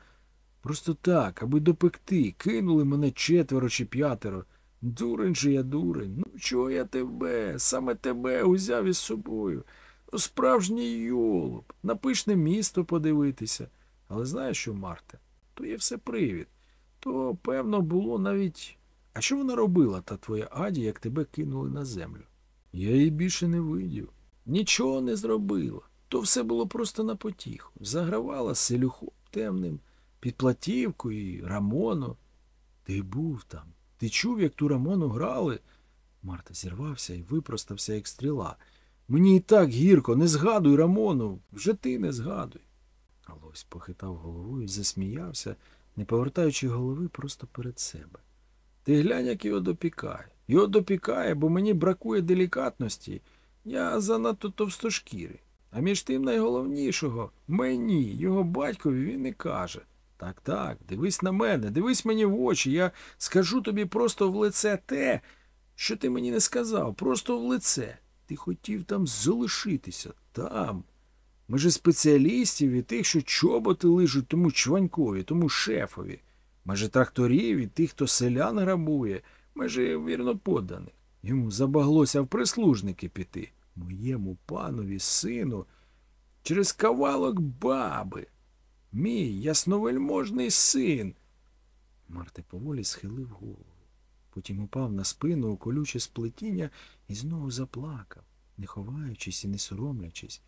Speaker 1: Просто так, аби допекти, кинули мене четверо чи п'ятеро. Дурень же я дурень. Ну чого я тебе, саме тебе узяв із собою. Ну, справжній йолоп, на пишне місто подивитися. Але знаєш що, Марте, то є все привід. То, певно, було навіть. А що вона робила, та твоя Аді, як тебе кинули на землю? Я її більше не видів. Нічого не зробила. То все було просто на потіху. Загравала селюхом темним, під платівку і Рамону. Ти був там. Ти чув, як ту Рамону грали? Марта зірвався і випростався, як стріла. Мені і так гірко, не згадуй Рамону, вже ти не згадуй. Алось похитав головою засміявся, не повертаючи голови просто перед себе. Ти глянь, як його допікає. Його допікає, бо мені бракує делікатності. Я занадто товстошкірий. А між тим найголовнішого мені, його батькові, він і каже. Так, так, дивись на мене, дивись мені в очі. Я скажу тобі просто в лице те, що ти мені не сказав, просто в лице. Ти хотів там залишитися, там. Ми же спеціалістів і тих, що чоботи лижуть тому чванькові, тому шефові. Ми же тракторів і тих, хто селян грабує. Ми же вірно подданих. Йому забаглося в прислужники піти. Моєму панові сину через кавалок баби. Мій ясновельможний син. Марти поволі схилив голову. Потім упав на спину у колюче сплетіння і знову заплакав, не ховаючись і не соромлячись.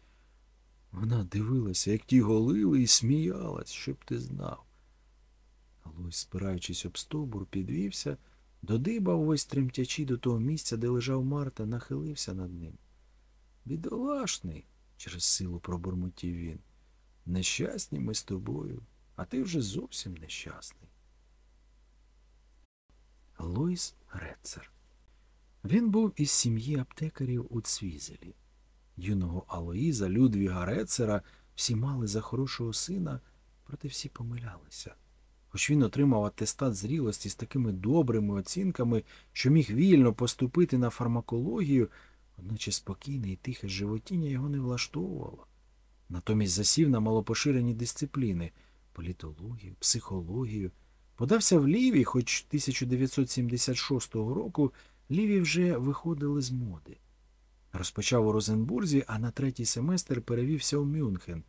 Speaker 1: Вона дивилася, як ті голили, і сміялась, щоб ти знав. Алось, спираючись об стовбур, підвівся, додибав весь тремтячи до того місця, де лежав Марта, нахилився над ним. Бідолашний, через силу пробурмотів він. Нещасні ми з тобою, а ти вже зовсім нещасний. Лойс Рецер Він був із сім'ї аптекарів у Цвізелі. Юного Алоїза Людвіга Рецера всі мали за хорошого сина, проте всі помилялися. Хоч він отримав атестат зрілості з такими добрими оцінками, що міг вільно поступити на фармакологію, одначе спокійне і тихе животіння його не влаштовувало. Натомість засів на малопоширені дисципліни політологію, психологію. Подався в ліві, хоч 1976 року ліві вже виходили з моди. Розпочав у Розенбурзі, а на третій семестр перевівся у Мюнхен.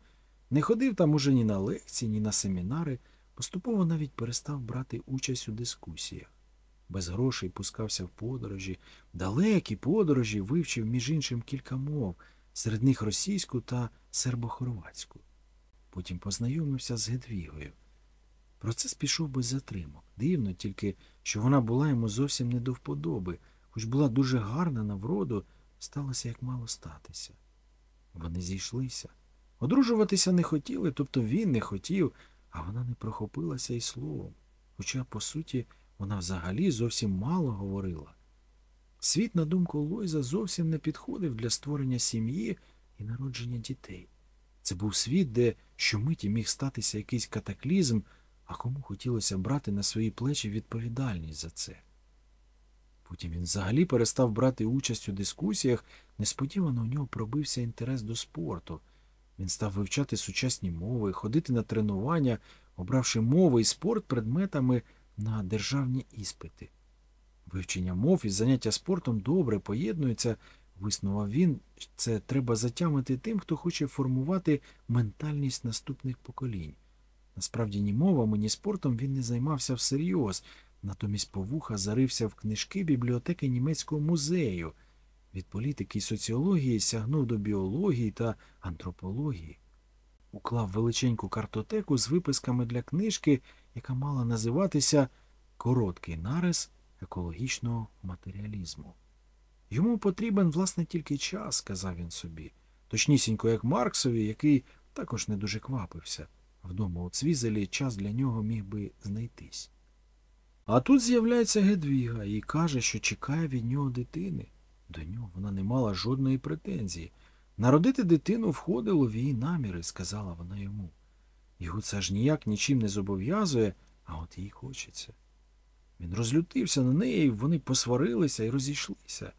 Speaker 1: Не ходив там уже ні на лекції, ні на семінари, поступово навіть перестав брати участь у дискусіях. Без грошей пускався в подорожі, далекі подорожі вивчив, між іншим, кілька мов, серед них російську та сербо-хорватську. Потім познайомився з Гедвігою. Процес пішов без затримок. Дивно тільки, що вона була йому зовсім не до вподоби, хоч була дуже гарна на вроду, сталося як мало статися. Вони зійшлися. Одружуватися не хотіли, тобто він не хотів, а вона не прохопилася й словом. Хоча, по суті, вона взагалі зовсім мало говорила. Світ, на думку Лойза, зовсім не підходив для створення сім'ї і народження дітей. Це був світ, де щомиті міг статися якийсь катаклізм, а кому хотілося брати на свої плечі відповідальність за це. Потім він взагалі перестав брати участь у дискусіях, несподівано у нього пробився інтерес до спорту. Він став вивчати сучасні мови, ходити на тренування, обравши мови і спорт предметами на державні іспити. Вивчення мов і заняття спортом добре поєднуються, виснував він. Це треба затямити тим, хто хоче формувати ментальність наступних поколінь. Насправді ні мовами, ні спортом він не займався всерйоз, натомість повуха зарився в книжки бібліотеки німецького музею. Від політики і соціології сягнув до біології та антропології. Уклав величеньку картотеку з виписками для книжки, яка мала називатися Короткий нарис екологічного матеріалізму. Йому потрібен, власне, тільки час, сказав він собі, точнісінько, як Марксові, який також не дуже квапився. Вдома у Цвізелі час для нього міг би знайтись. А тут з'являється Гедвіга і каже, що чекає від нього дитини. До нього вона не мала жодної претензії. Народити дитину входило в її наміри, сказала вона йому. Його це ж ніяк нічим не зобов'язує, а от їй хочеться. Він розлютився на неї, вони посварилися і розійшлися.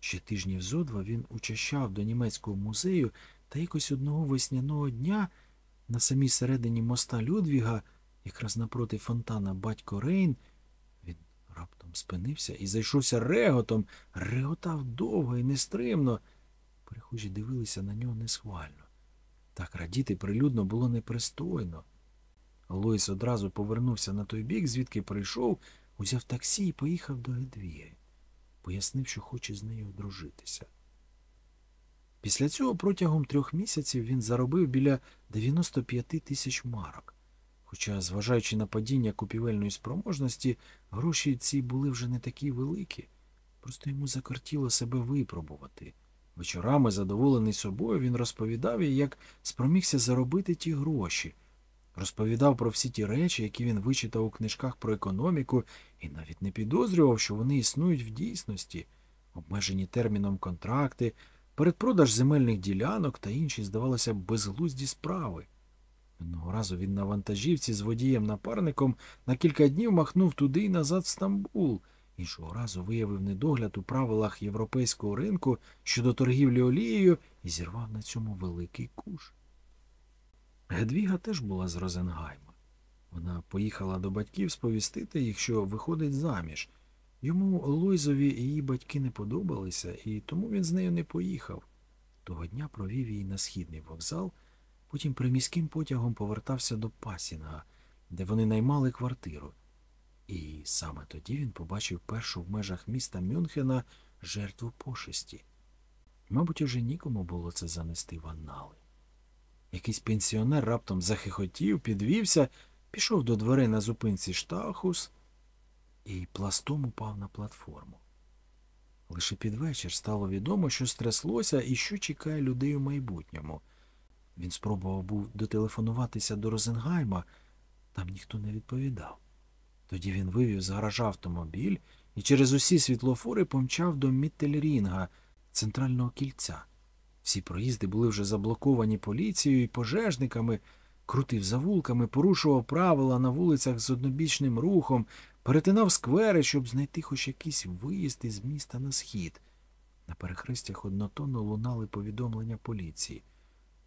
Speaker 1: Ще тижнів зо два він учащав до німецького музею та якось одного весняного дня на самій середині моста Людвіга, якраз напроти фонтана батько Рейн, він раптом спинився і зайшовся реготом, реготав довго і нестримно. Перехожі дивилися на нього несхвально. Так радіти прилюдно було непристойно. Лойс одразу повернувся на той бік, звідки прийшов, узяв таксі і поїхав до Гедвіги. Пояснив, що хоче з нею одружитися. Після цього протягом трьох місяців він заробив біля 95 тисяч марок. Хоча, зважаючи на падіння купівельної спроможності, гроші ці були вже не такі великі. Просто йому закортіло себе випробувати. Вечорами, задоволений собою, він розповідав їй, як спромігся заробити ті гроші. Розповідав про всі ті речі, які він вичитав у книжках про економіку, і навіть не підозрював, що вони існують в дійсності, обмежені терміном контракти, передпродаж земельних ділянок та інші, здавалося, безглузді справи. Одного разу він на вантажівці з водієм-напарником на кілька днів махнув туди й назад в Стамбул. Іншого разу виявив недогляд у правилах європейського ринку щодо торгівлі олією і зірвав на цьому великий куш. Гедвіга теж була з Розенгайма. Вона поїхала до батьків сповістити їх, що виходить заміж. Йому Лойзові її батьки не подобалися, і тому він з нею не поїхав. Того дня провів її на східний вокзал, потім приміським потягом повертався до Пасінга, де вони наймали квартиру. І саме тоді він побачив першу в межах міста Мюнхена жертву пошесті. Мабуть, уже нікому було це занести в аннали. Якийсь пенсіонер раптом захихотів, підвівся, пішов до дверей на зупинці Штахус і пластом упав на платформу. Лише під вечір стало відомо, що стряслося і що чекає людей у майбутньому. Він спробував був дотелефонуватися до Розенгайма, там ніхто не відповідав. Тоді він вивів з гаража автомобіль і через усі світлофори помчав до Міттельрінга, центрального кільця. Всі проїзди були вже заблоковані поліцією і пожежниками, крутив завулками, порушував правила на вулицях з однобічним рухом, перетинав сквери, щоб знайти хоч якийсь виїзд із міста на схід. На перехрестях однотонно лунали повідомлення поліції.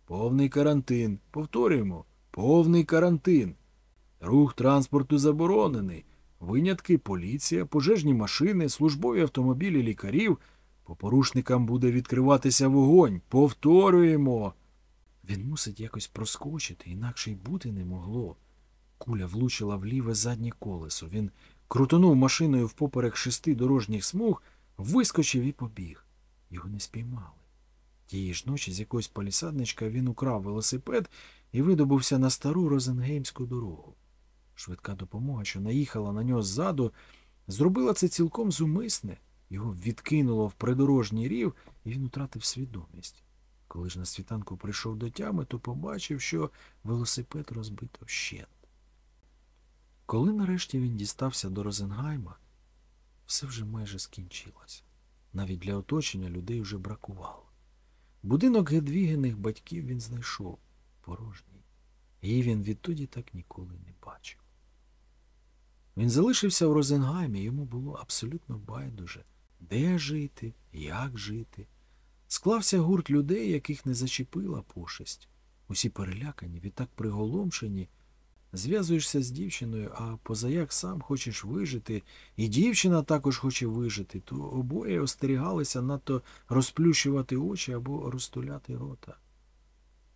Speaker 1: Повний карантин. Повторюємо, повний карантин. Рух транспорту заборонений. Винятки поліція, пожежні машини, службові автомобілі лікарів. По порушникам буде відкриватися вогонь. Повторюємо. Він мусить якось проскочити, інакше й бути не могло. Куля влучила в ліве заднє колесо. Він крутонув машиною впоперек шести дорожніх смуг, вискочив і побіг. Його не спіймали. Тієї ж ночі з якогось палісадничка він украв велосипед і видобувся на стару Розенгеймську дорогу. Швидка допомога, що наїхала на нього ззаду, зробила це цілком зумисне. Його відкинуло в придорожній рів, і він утратив свідомість. Коли ж на світанку прийшов до тями, то побачив, що велосипед розбито вщент. Коли нарешті він дістався до Розенгайма, все вже майже скінчилося. Навіть для оточення людей вже бракувало. Будинок Гедвігених батьків він знайшов порожній. Її він відтоді так ніколи не бачив. Він залишився в Розенгаймі, йому було абсолютно байдуже, де жити, як жити. Склався гурт людей, яких не зачепила пошесть. Усі перелякані, відтак приголомшені. зв'язуєшся з дівчиною, а позаяк сам хочеш вижити, і дівчина також хоче вижити, то обоє остерігалися надто розплющувати очі або розтуляти рота.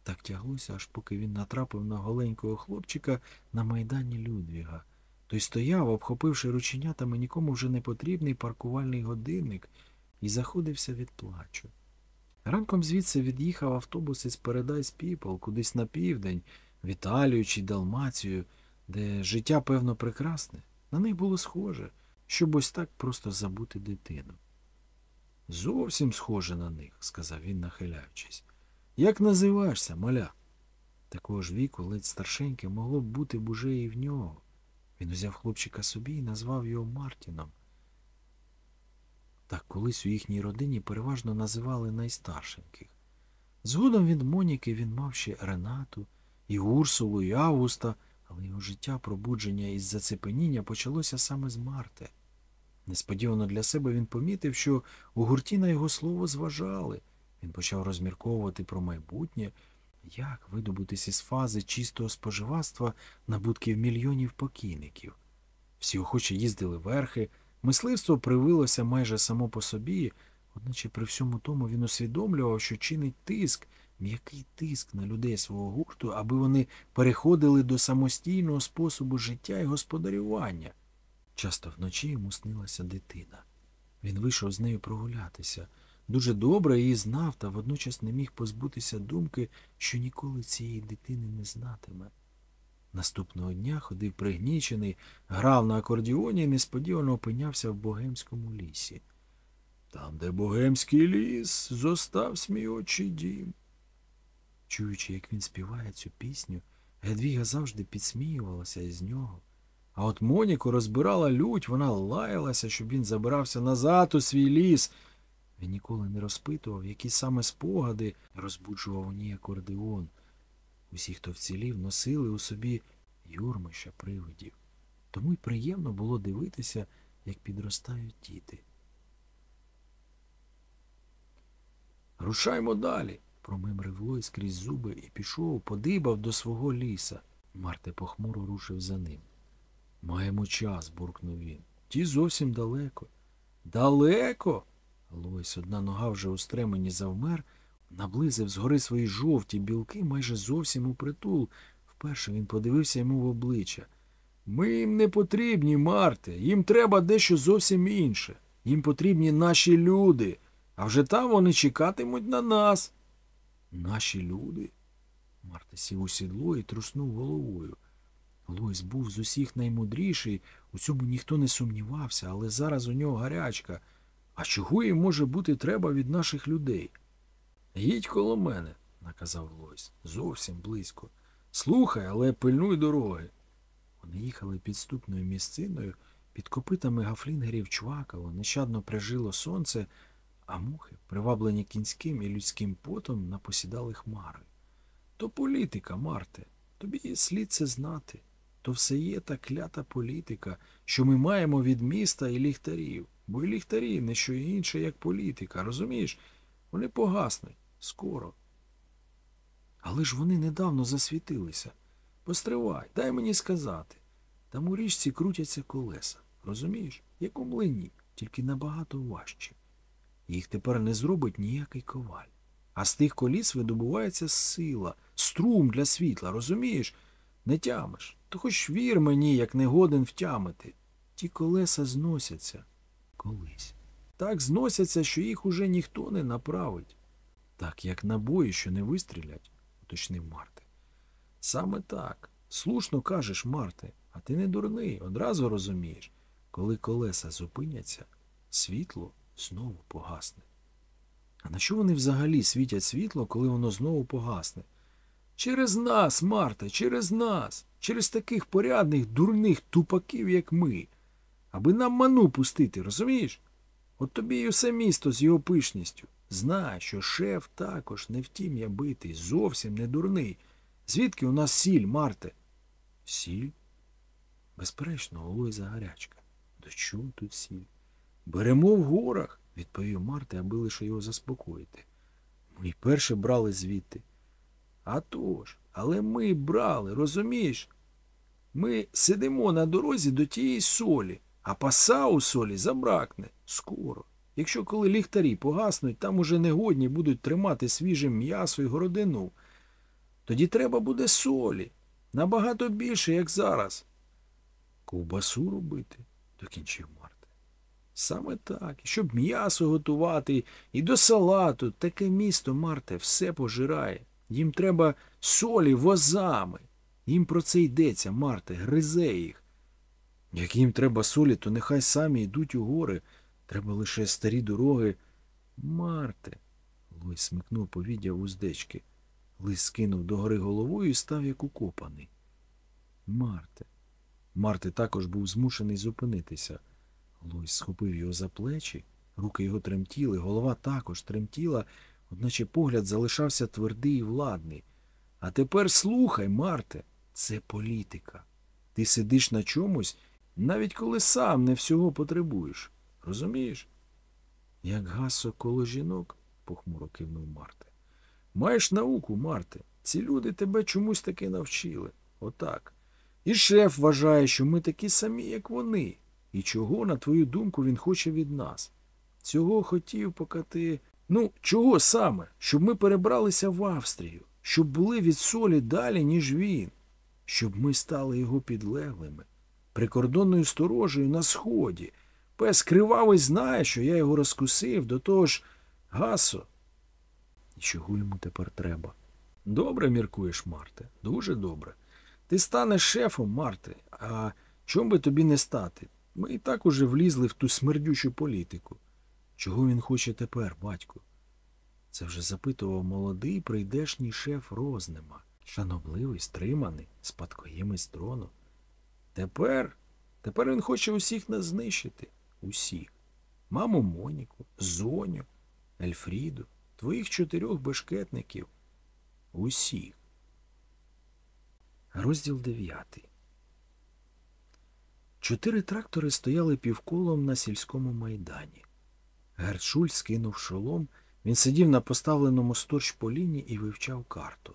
Speaker 1: Так тяглося, аж поки він натрапив на голенького хлопчика на майдані Людвіга. Той стояв, обхопивши рученятами нікому вже не потрібний паркувальний годинник, і заходився від плачу. Ранком звідси від'їхав автобус із Paradise People кудись на південь, в Італію чи Далмацію, де життя, певно, прекрасне. На них було схоже, щоб ось так просто забути дитину. Зовсім схоже на них, сказав він, нахиляючись. Як називаєшся, маля? Такого ж віку, ледь старшеньке, могло б бути б уже і в нього. Він узяв хлопчика собі і назвав його Мартіном. Так колись у їхній родині переважно називали найстаршеньких. Згодом від Моніки він мав ще Ренату, і Урсулу, і Августа, але його життя, пробудження із зацепеніння почалося саме з Марти. Несподівано для себе він помітив, що у гурті на його слово зважали. Він почав розмірковувати про майбутнє, як видобутись із фази чистого споживацтва набутків мільйонів покійників. Всі охоче їздили верхи, мисливство привилося майже само по собі, одначе при всьому тому він усвідомлював, що чинить тиск, м'який тиск на людей свого гурту, аби вони переходили до самостійного способу життя і господарювання. Часто вночі йому снилася дитина. Він вийшов з нею прогулятися. Дуже добре її знав, та водночас не міг позбутися думки, що ніколи цієї дитини не знатиме. Наступного дня ходив пригнічений, грав на акордіоні і несподівано опинявся в богемському лісі. Там, де богемський ліс, зостав мій очі дім. Чуючи, як він співає цю пісню, Гедвіга завжди підсміювалася із нього. А от Моніку розбирала лють, вона лаялася, щоб він забирався назад у свій ліс. Він ніколи не розпитував, які саме спогади розбуджував у ній акордеон. Усі, хто вцілів, носили у собі юрмища привидів. Тому й приємно було дивитися, як підростають діти. Рушаймо далі, промимрив Лойс крізь зуби і пішов, подибав до свого ліса. Марте похмуро рушив за ним. Маємо час, буркнув він. Ті зовсім далеко. Далеко? Лойс, одна нога вже у стремені завмер, наблизив згори свої жовті білки майже зовсім у притул. Вперше він подивився йому в обличчя. Ми їм не потрібні, Марте, їм треба дещо зовсім інше. Їм потрібні наші люди, а вже там вони чекатимуть на нас. Наші люди? Марта сів у сідло і труснув головою. Лойс був з усіх наймудріший, у цьому ніхто не сумнівався, але зараз у нього гарячка. А чого їм може бути треба від наших людей? Їдь коло мене, наказав Лойс. Зовсім близько. Слухай, але пильнуй дороги. Вони їхали підступною місциною, під копитами гафлінгерів чвакало, нещадно прижило сонце, а мухи, приваблені кінським і людським потом, напосідали хмари. То політика, Марте, тобі слід це знати. То все є та клята політика, що ми маємо від міста і ліхтарів. Бо і ліхтарі не що інше, як політика, розумієш? Вони погаснуть скоро. Але ж вони недавно засвітилися. Постривай, дай мені сказати. Там у річці крутяться колеса, розумієш, як у млині, тільки набагато важче. Їх тепер не зробить ніякий коваль. А з тих коліс видобувається сила, струм для світла, розумієш? Не тямиш. То хоч вір мені, як не годен втямити. Ті колеса зносяться колись. Так зносяться, що їх уже ніхто не направить. Так, як набої, що не вистрілять, уточнив Марте. Саме так. Слушно кажеш, Марте, а ти не дурний, одразу розумієш. Коли колеса зупиняться, світло знову погасне. А на що вони взагалі світять світло, коли воно знову погасне? Через нас, Марта, через нас, через таких порядних, дурних тупаків, як ми. Аби нам ману пустити, розумієш? От тобі й усе місто з його пишністю. Знай, що шеф також не втім я битий, зовсім не дурний. Звідки у нас сіль, Марте? Сіль? Безперечно, Олойза гарячка. До чого тут сіль? Беремо в горах, відповів Марте, аби лише його заспокоїти. Ми перше брали звідти. А тож, але ми брали, розумієш? Ми сидимо на дорозі до тієї солі, а паса у солі забракне скоро. Якщо коли ліхтарі погаснуть, там уже негодні будуть тримати свіже м'ясо і городину. Тоді треба буде солі. Набагато більше, як зараз. Ковбасу робити, докінчив Марта. Саме так, щоб м'ясо готувати, і до салату таке місто, Марте, все пожирає. Їм треба солі возами. Їм про це йдеться, Марте, гризе їх. Як їм треба солі, то нехай самі йдуть у гори. Треба лише старі дороги. Марте. Лой смикнув повіддя вуздечки. Лис скинув догори головою і став як укопаний. Марте. Марти також був змушений зупинитися. Лойс схопив його за плечі, руки його тремтіли, голова також тремтіла, одначе погляд залишався твердий і владний. А тепер слухай, Марте, це політика. Ти сидиш на чомусь, навіть коли сам не всього потребуєш. Розумієш? Як гасо коло жінок, похмуро кивнув Марте. Маєш науку, Марте. Ці люди тебе чомусь таки навчили. Отак. І шеф вважає, що ми такі самі, як вони. І чого, на твою думку, він хоче від нас? Цього хотів, поки ти. Ну, чого саме? Щоб ми перебралися в Австрію, щоб були від солі далі, ніж він, щоб ми стали його підлеглими, прикордонною сторожею на сході. Пес кривавий знає, що я його розкусив, до того ж, гасо. І чого йому тепер треба? Добре міркуєш, Марте, дуже добре. Ти станеш шефом, Марте, а чом би тобі не стати? Ми і так уже влізли в ту смердючу політику. Чого він хоче тепер, батько? Це вже запитував молодий прийдешній шеф Рознема, шанобливий, стриманий, спадкоємець трону. Тепер, тепер він хоче усіх нас знищити. Усіх. Маму Моніку, Зоню, Ельфріду, твоїх чотирьох бешкетників. Усіх. Розділ дев'ятий. Чотири трактори стояли півколом на сільському майдані. Герт скинув шолом, він сидів на поставленому сторч поліні і вивчав карту.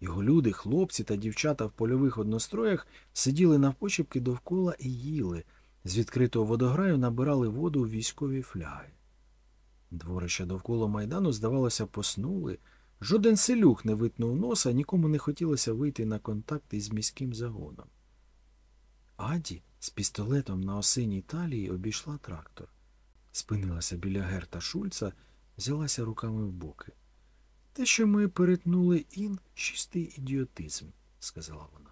Speaker 1: Його люди, хлопці та дівчата в польових одностроях сиділи навпочепки довкола і їли. З відкритого водограю набирали воду в військові фляги. Дворища довкола майдану, здавалося, поснули. Жоден селюк не витнув носа, нікому не хотілося вийти на контакт із міським загоном. Аді з пістолетом на осиній талії обійшла трактор. Спинилася біля Герта Шульца, взялася руками в боки. Те, що ми перетнули ін, чистий ідіотизм, сказала вона.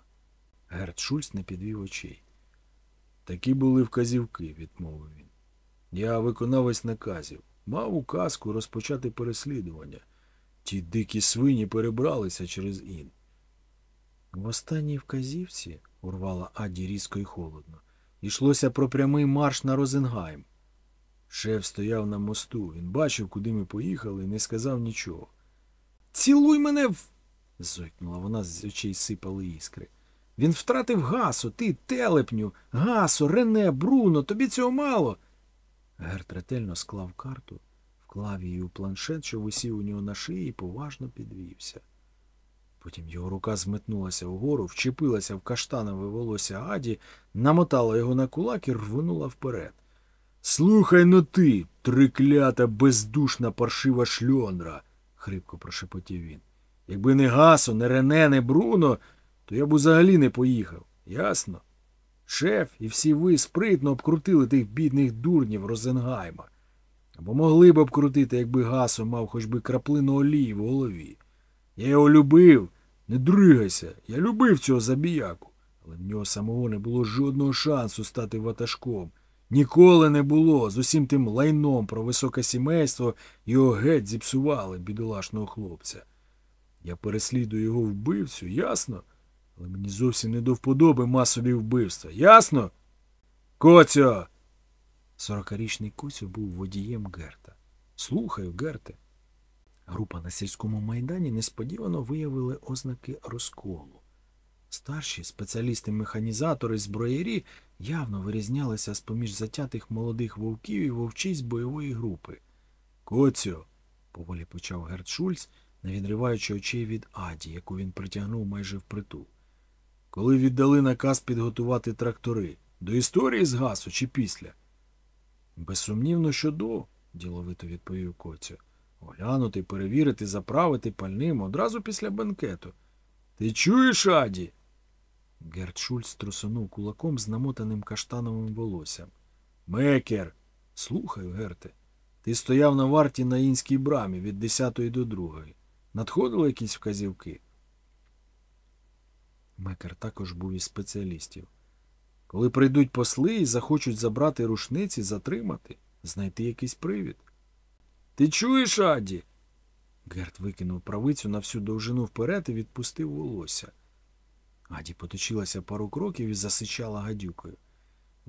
Speaker 1: Герт Шульц не підвів очей. Такі були вказівки, відмовив він. Я виконавець наказів. Мав указку розпочати переслідування. Ті дикі свині перебралися через Інн. В останній вказівці, урвала Аді різко й холодно, йшлося про прямий марш на Розенгайм. Шеф стояв на мосту, він бачив, куди ми поїхали, і не сказав нічого. Цілуй мене в. зойкнула вона, з очей сипали іскри. Він втратив гасо, ти, телепню, гасо, Рене, Бруно, тобі цього мало. Герт ретельно склав карту, вклав її у планшет, що висів у нього на шиї, і поважно підвівся. Потім його рука зметнулася вгору, вчепилася в каштанове волосся Аді, намотала його на кулак і рвонула вперед. Слухай но ти, триклята, бездушна паршива шльондра, хрипко прошепотів він. Якби не Гасо, не Рене, не Бруно, то я б взагалі не поїхав. Ясно? Шеф і всі ви спритно обкрутили тих бідних дурнів Розенгайма. Або могли б обкрутити, якби Гасо мав хоч би краплину олії в голові. Я його любив, не дригайся, я любив цього забіяку, але в нього самого не було жодного шансу стати ватажком. Ніколи не було. З усім тим лайном про високе сімейство його геть зіпсували, бідолашного хлопця. Я переслідую його вбивцю, ясно? Але мені зовсім не до вподоби масові вбивства. Ясно? Коцьо. Сорокарічний Коцьо був водієм Герта. Слухаю, Герте. Група на сільському майдані несподівано виявили ознаки розколу. Старші спеціалісти-механізатори і зброярі явно вирізнялися з поміж затятих молодих вовків і вовчиць бойової групи. Коцьо, поволі почав Герт Шульц, не відриваючи очей від Аді, яку він притягнув майже впритул. коли віддали наказ підготувати трактори? До історії з гасу чи після? Безсумнівно, що до, діловито відповів Коцю. Оглянути, перевірити, заправити пальним одразу після бенкету. Ти чуєш, Аді? Герт Шульц трусунув кулаком з намотаним каштановим волоссям. Мекер. Слухаю, Герте. Ти стояв на варті на інській брамі від 10 до 2. Надходили якісь вказівки? Мекер також був із спеціалістів. Коли прийдуть посли і захочуть забрати рушниці, затримати, знайти якийсь привід. Ти чуєш, Аді? Герт викинув правицю на всю довжину вперед і відпустив волосся. Аді поточилася пару кроків і засичала гадюкою.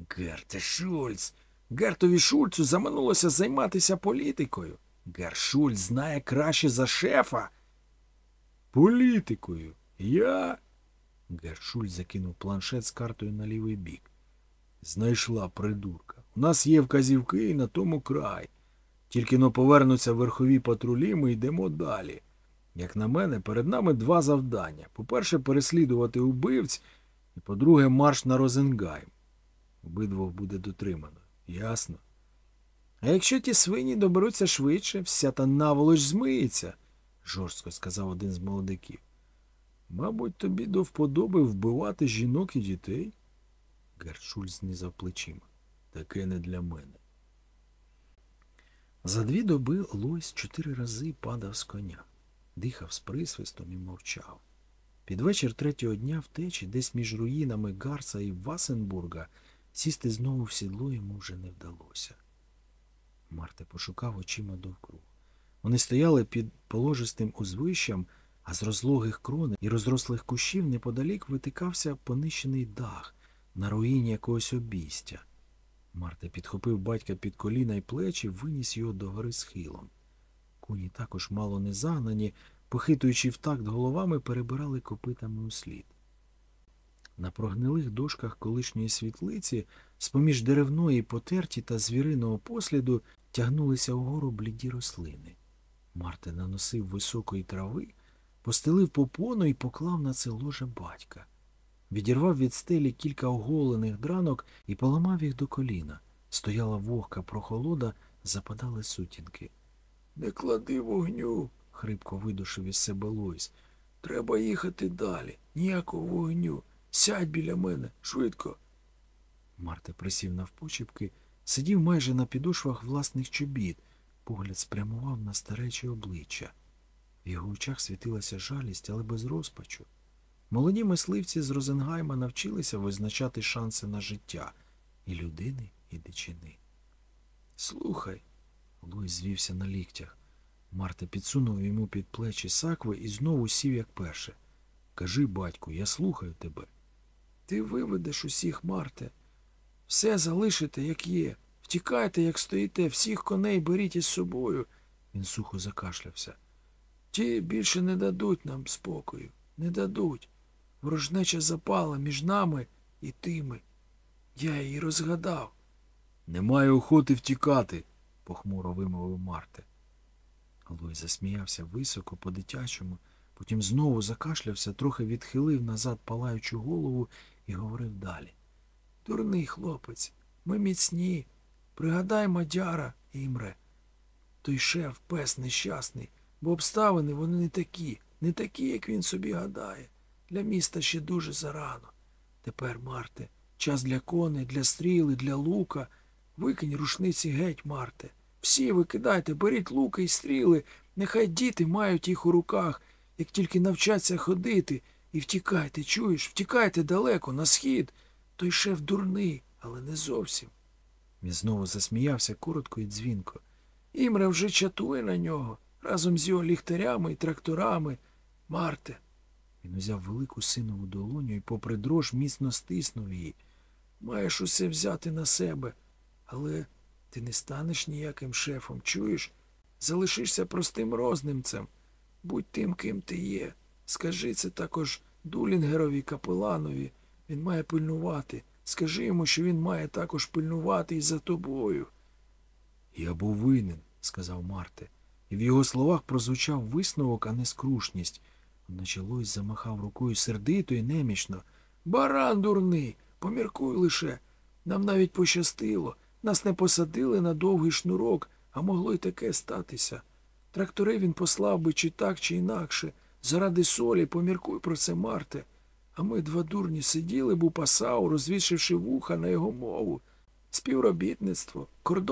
Speaker 1: Герте Шульц! Гертові Шульцу заманулося займатися політикою. Гер Шульц знає краще за шефа. Політикою. Я. Гер Шульц закинув планшет з картою на лівий бік. Знайшла придурка. У нас є вказівки і на тому край. Тільки но повернуться верхові патрулі, ми йдемо далі. Як на мене, перед нами два завдання. По-перше, переслідувати убивць, і по-друге, марш на Розенгайм. Обидвох буде дотримано. Ясно. А якщо ті свині доберуться швидше, вся та наволоч змиється, жорстко сказав один з молодиків. Мабуть, тобі до вподоби вбивати жінок і дітей? Герт Шульц знизав плечима. Таке не для мене. За дві доби Лойс чотири рази падав з коня, дихав з присвистом і мовчав. Під вечір третього дня втечі, десь між руїнами Гарса і Васенбурга, сісти знову в сідло йому вже не вдалося. Марте пошукав очима довкруг. Вони стояли під положистим узвищем, а з розлогих крон і розрослих кущів неподалік витикався понищений дах на руїні якогось обійстя. Марте підхопив батька під коліна й плечі, виніс його до гори схилом. Коні також мало не загнані, похитуючи в такт головами, перебирали копитами у слід. На прогнилих дошках колишньої світлиці, з-поміж деревної потерті та звіриного посліду, тягнулися вгору бліді рослини. Марте наносив високої трави, постелив попону і поклав на це ложе батька. Відірвав від стелі кілька оголених дранок і поламав їх до коліна. Стояла вогка прохолода, западали сутінки. Не клади вогню, хрипко видушив із себе Лойс. Треба їхати далі. Ніякого вогню. Сядь біля мене, швидко. Марта присів навпочіпки, сидів майже на підошвах власних чобіт, погляд спрямував на старече обличчя. В його очах світилася жалість, але без розпачу. Молоді мисливці з Розенгайма навчилися визначати шанси на життя і людини, і дичини. Слухай, Лой звівся на ліктях. Марта підсунув йому під плечі сакви і знову сів, як перше. Кажи, батьку, я слухаю тебе. Ти виведеш усіх, Марте. Все залишите, як є. Втікайте, як стоїте, всіх коней беріть із собою. Він сухо закашлявся. Ті більше не дадуть нам спокою, не дадуть. Ворожнеча запала між нами і тими. Я її розгадав. Немає охоти втікати, похмуро вимовив Марте. Лой засміявся високо, по-дитячому, потім знову закашлявся, трохи відхилив назад палаючу голову і говорив далі. Дурний хлопець, ми міцні. Пригадай мадяра, Імре. Той шеф, пес нещасний, бо обставини вони не такі, не такі, як він собі гадає. Для міста ще дуже зарано. Тепер, Марте, час для коней, для стріли, для лука. Викинь рушниці геть, Марте. Всі викидайте, беріть луки і стріли, нехай діти мають їх у руках, як тільки навчаться ходити, і втікайте, чуєш, втікайте далеко, на схід. Той шеф дурний, але не зовсім. Він знову засміявся коротко і дзвінко. Імре вже чатує на нього разом з його ліхтарями і тракторами. Марте. Він узяв велику синову долоню і, попри дрож, міцно стиснув її. Маєш усе взяти на себе, але ти не станеш ніяким шефом, чуєш? Залишишся простим рознимцем. Будь тим, ким ти є. Скажи це також Дулінгерові капеланові. Він має пильнувати. Скажи йому, що він має також пильнувати і за тобою. Я був винен, сказав Марте, і в його словах прозвучав висновок, а не скрушність. Наче Лойс замахав рукою сердито і немічно.
Speaker 2: Баран дурний, поміркуй лише. Нам навіть пощастило. Нас не посадили на довгий шнурок, а могло й таке статися. Трактори він послав би чи так, чи інакше. Заради солі поміркуй про це, Марте. А ми два дурні сиділи б у пасау, розвішивши вуха на його мову. Співробітництво, кордон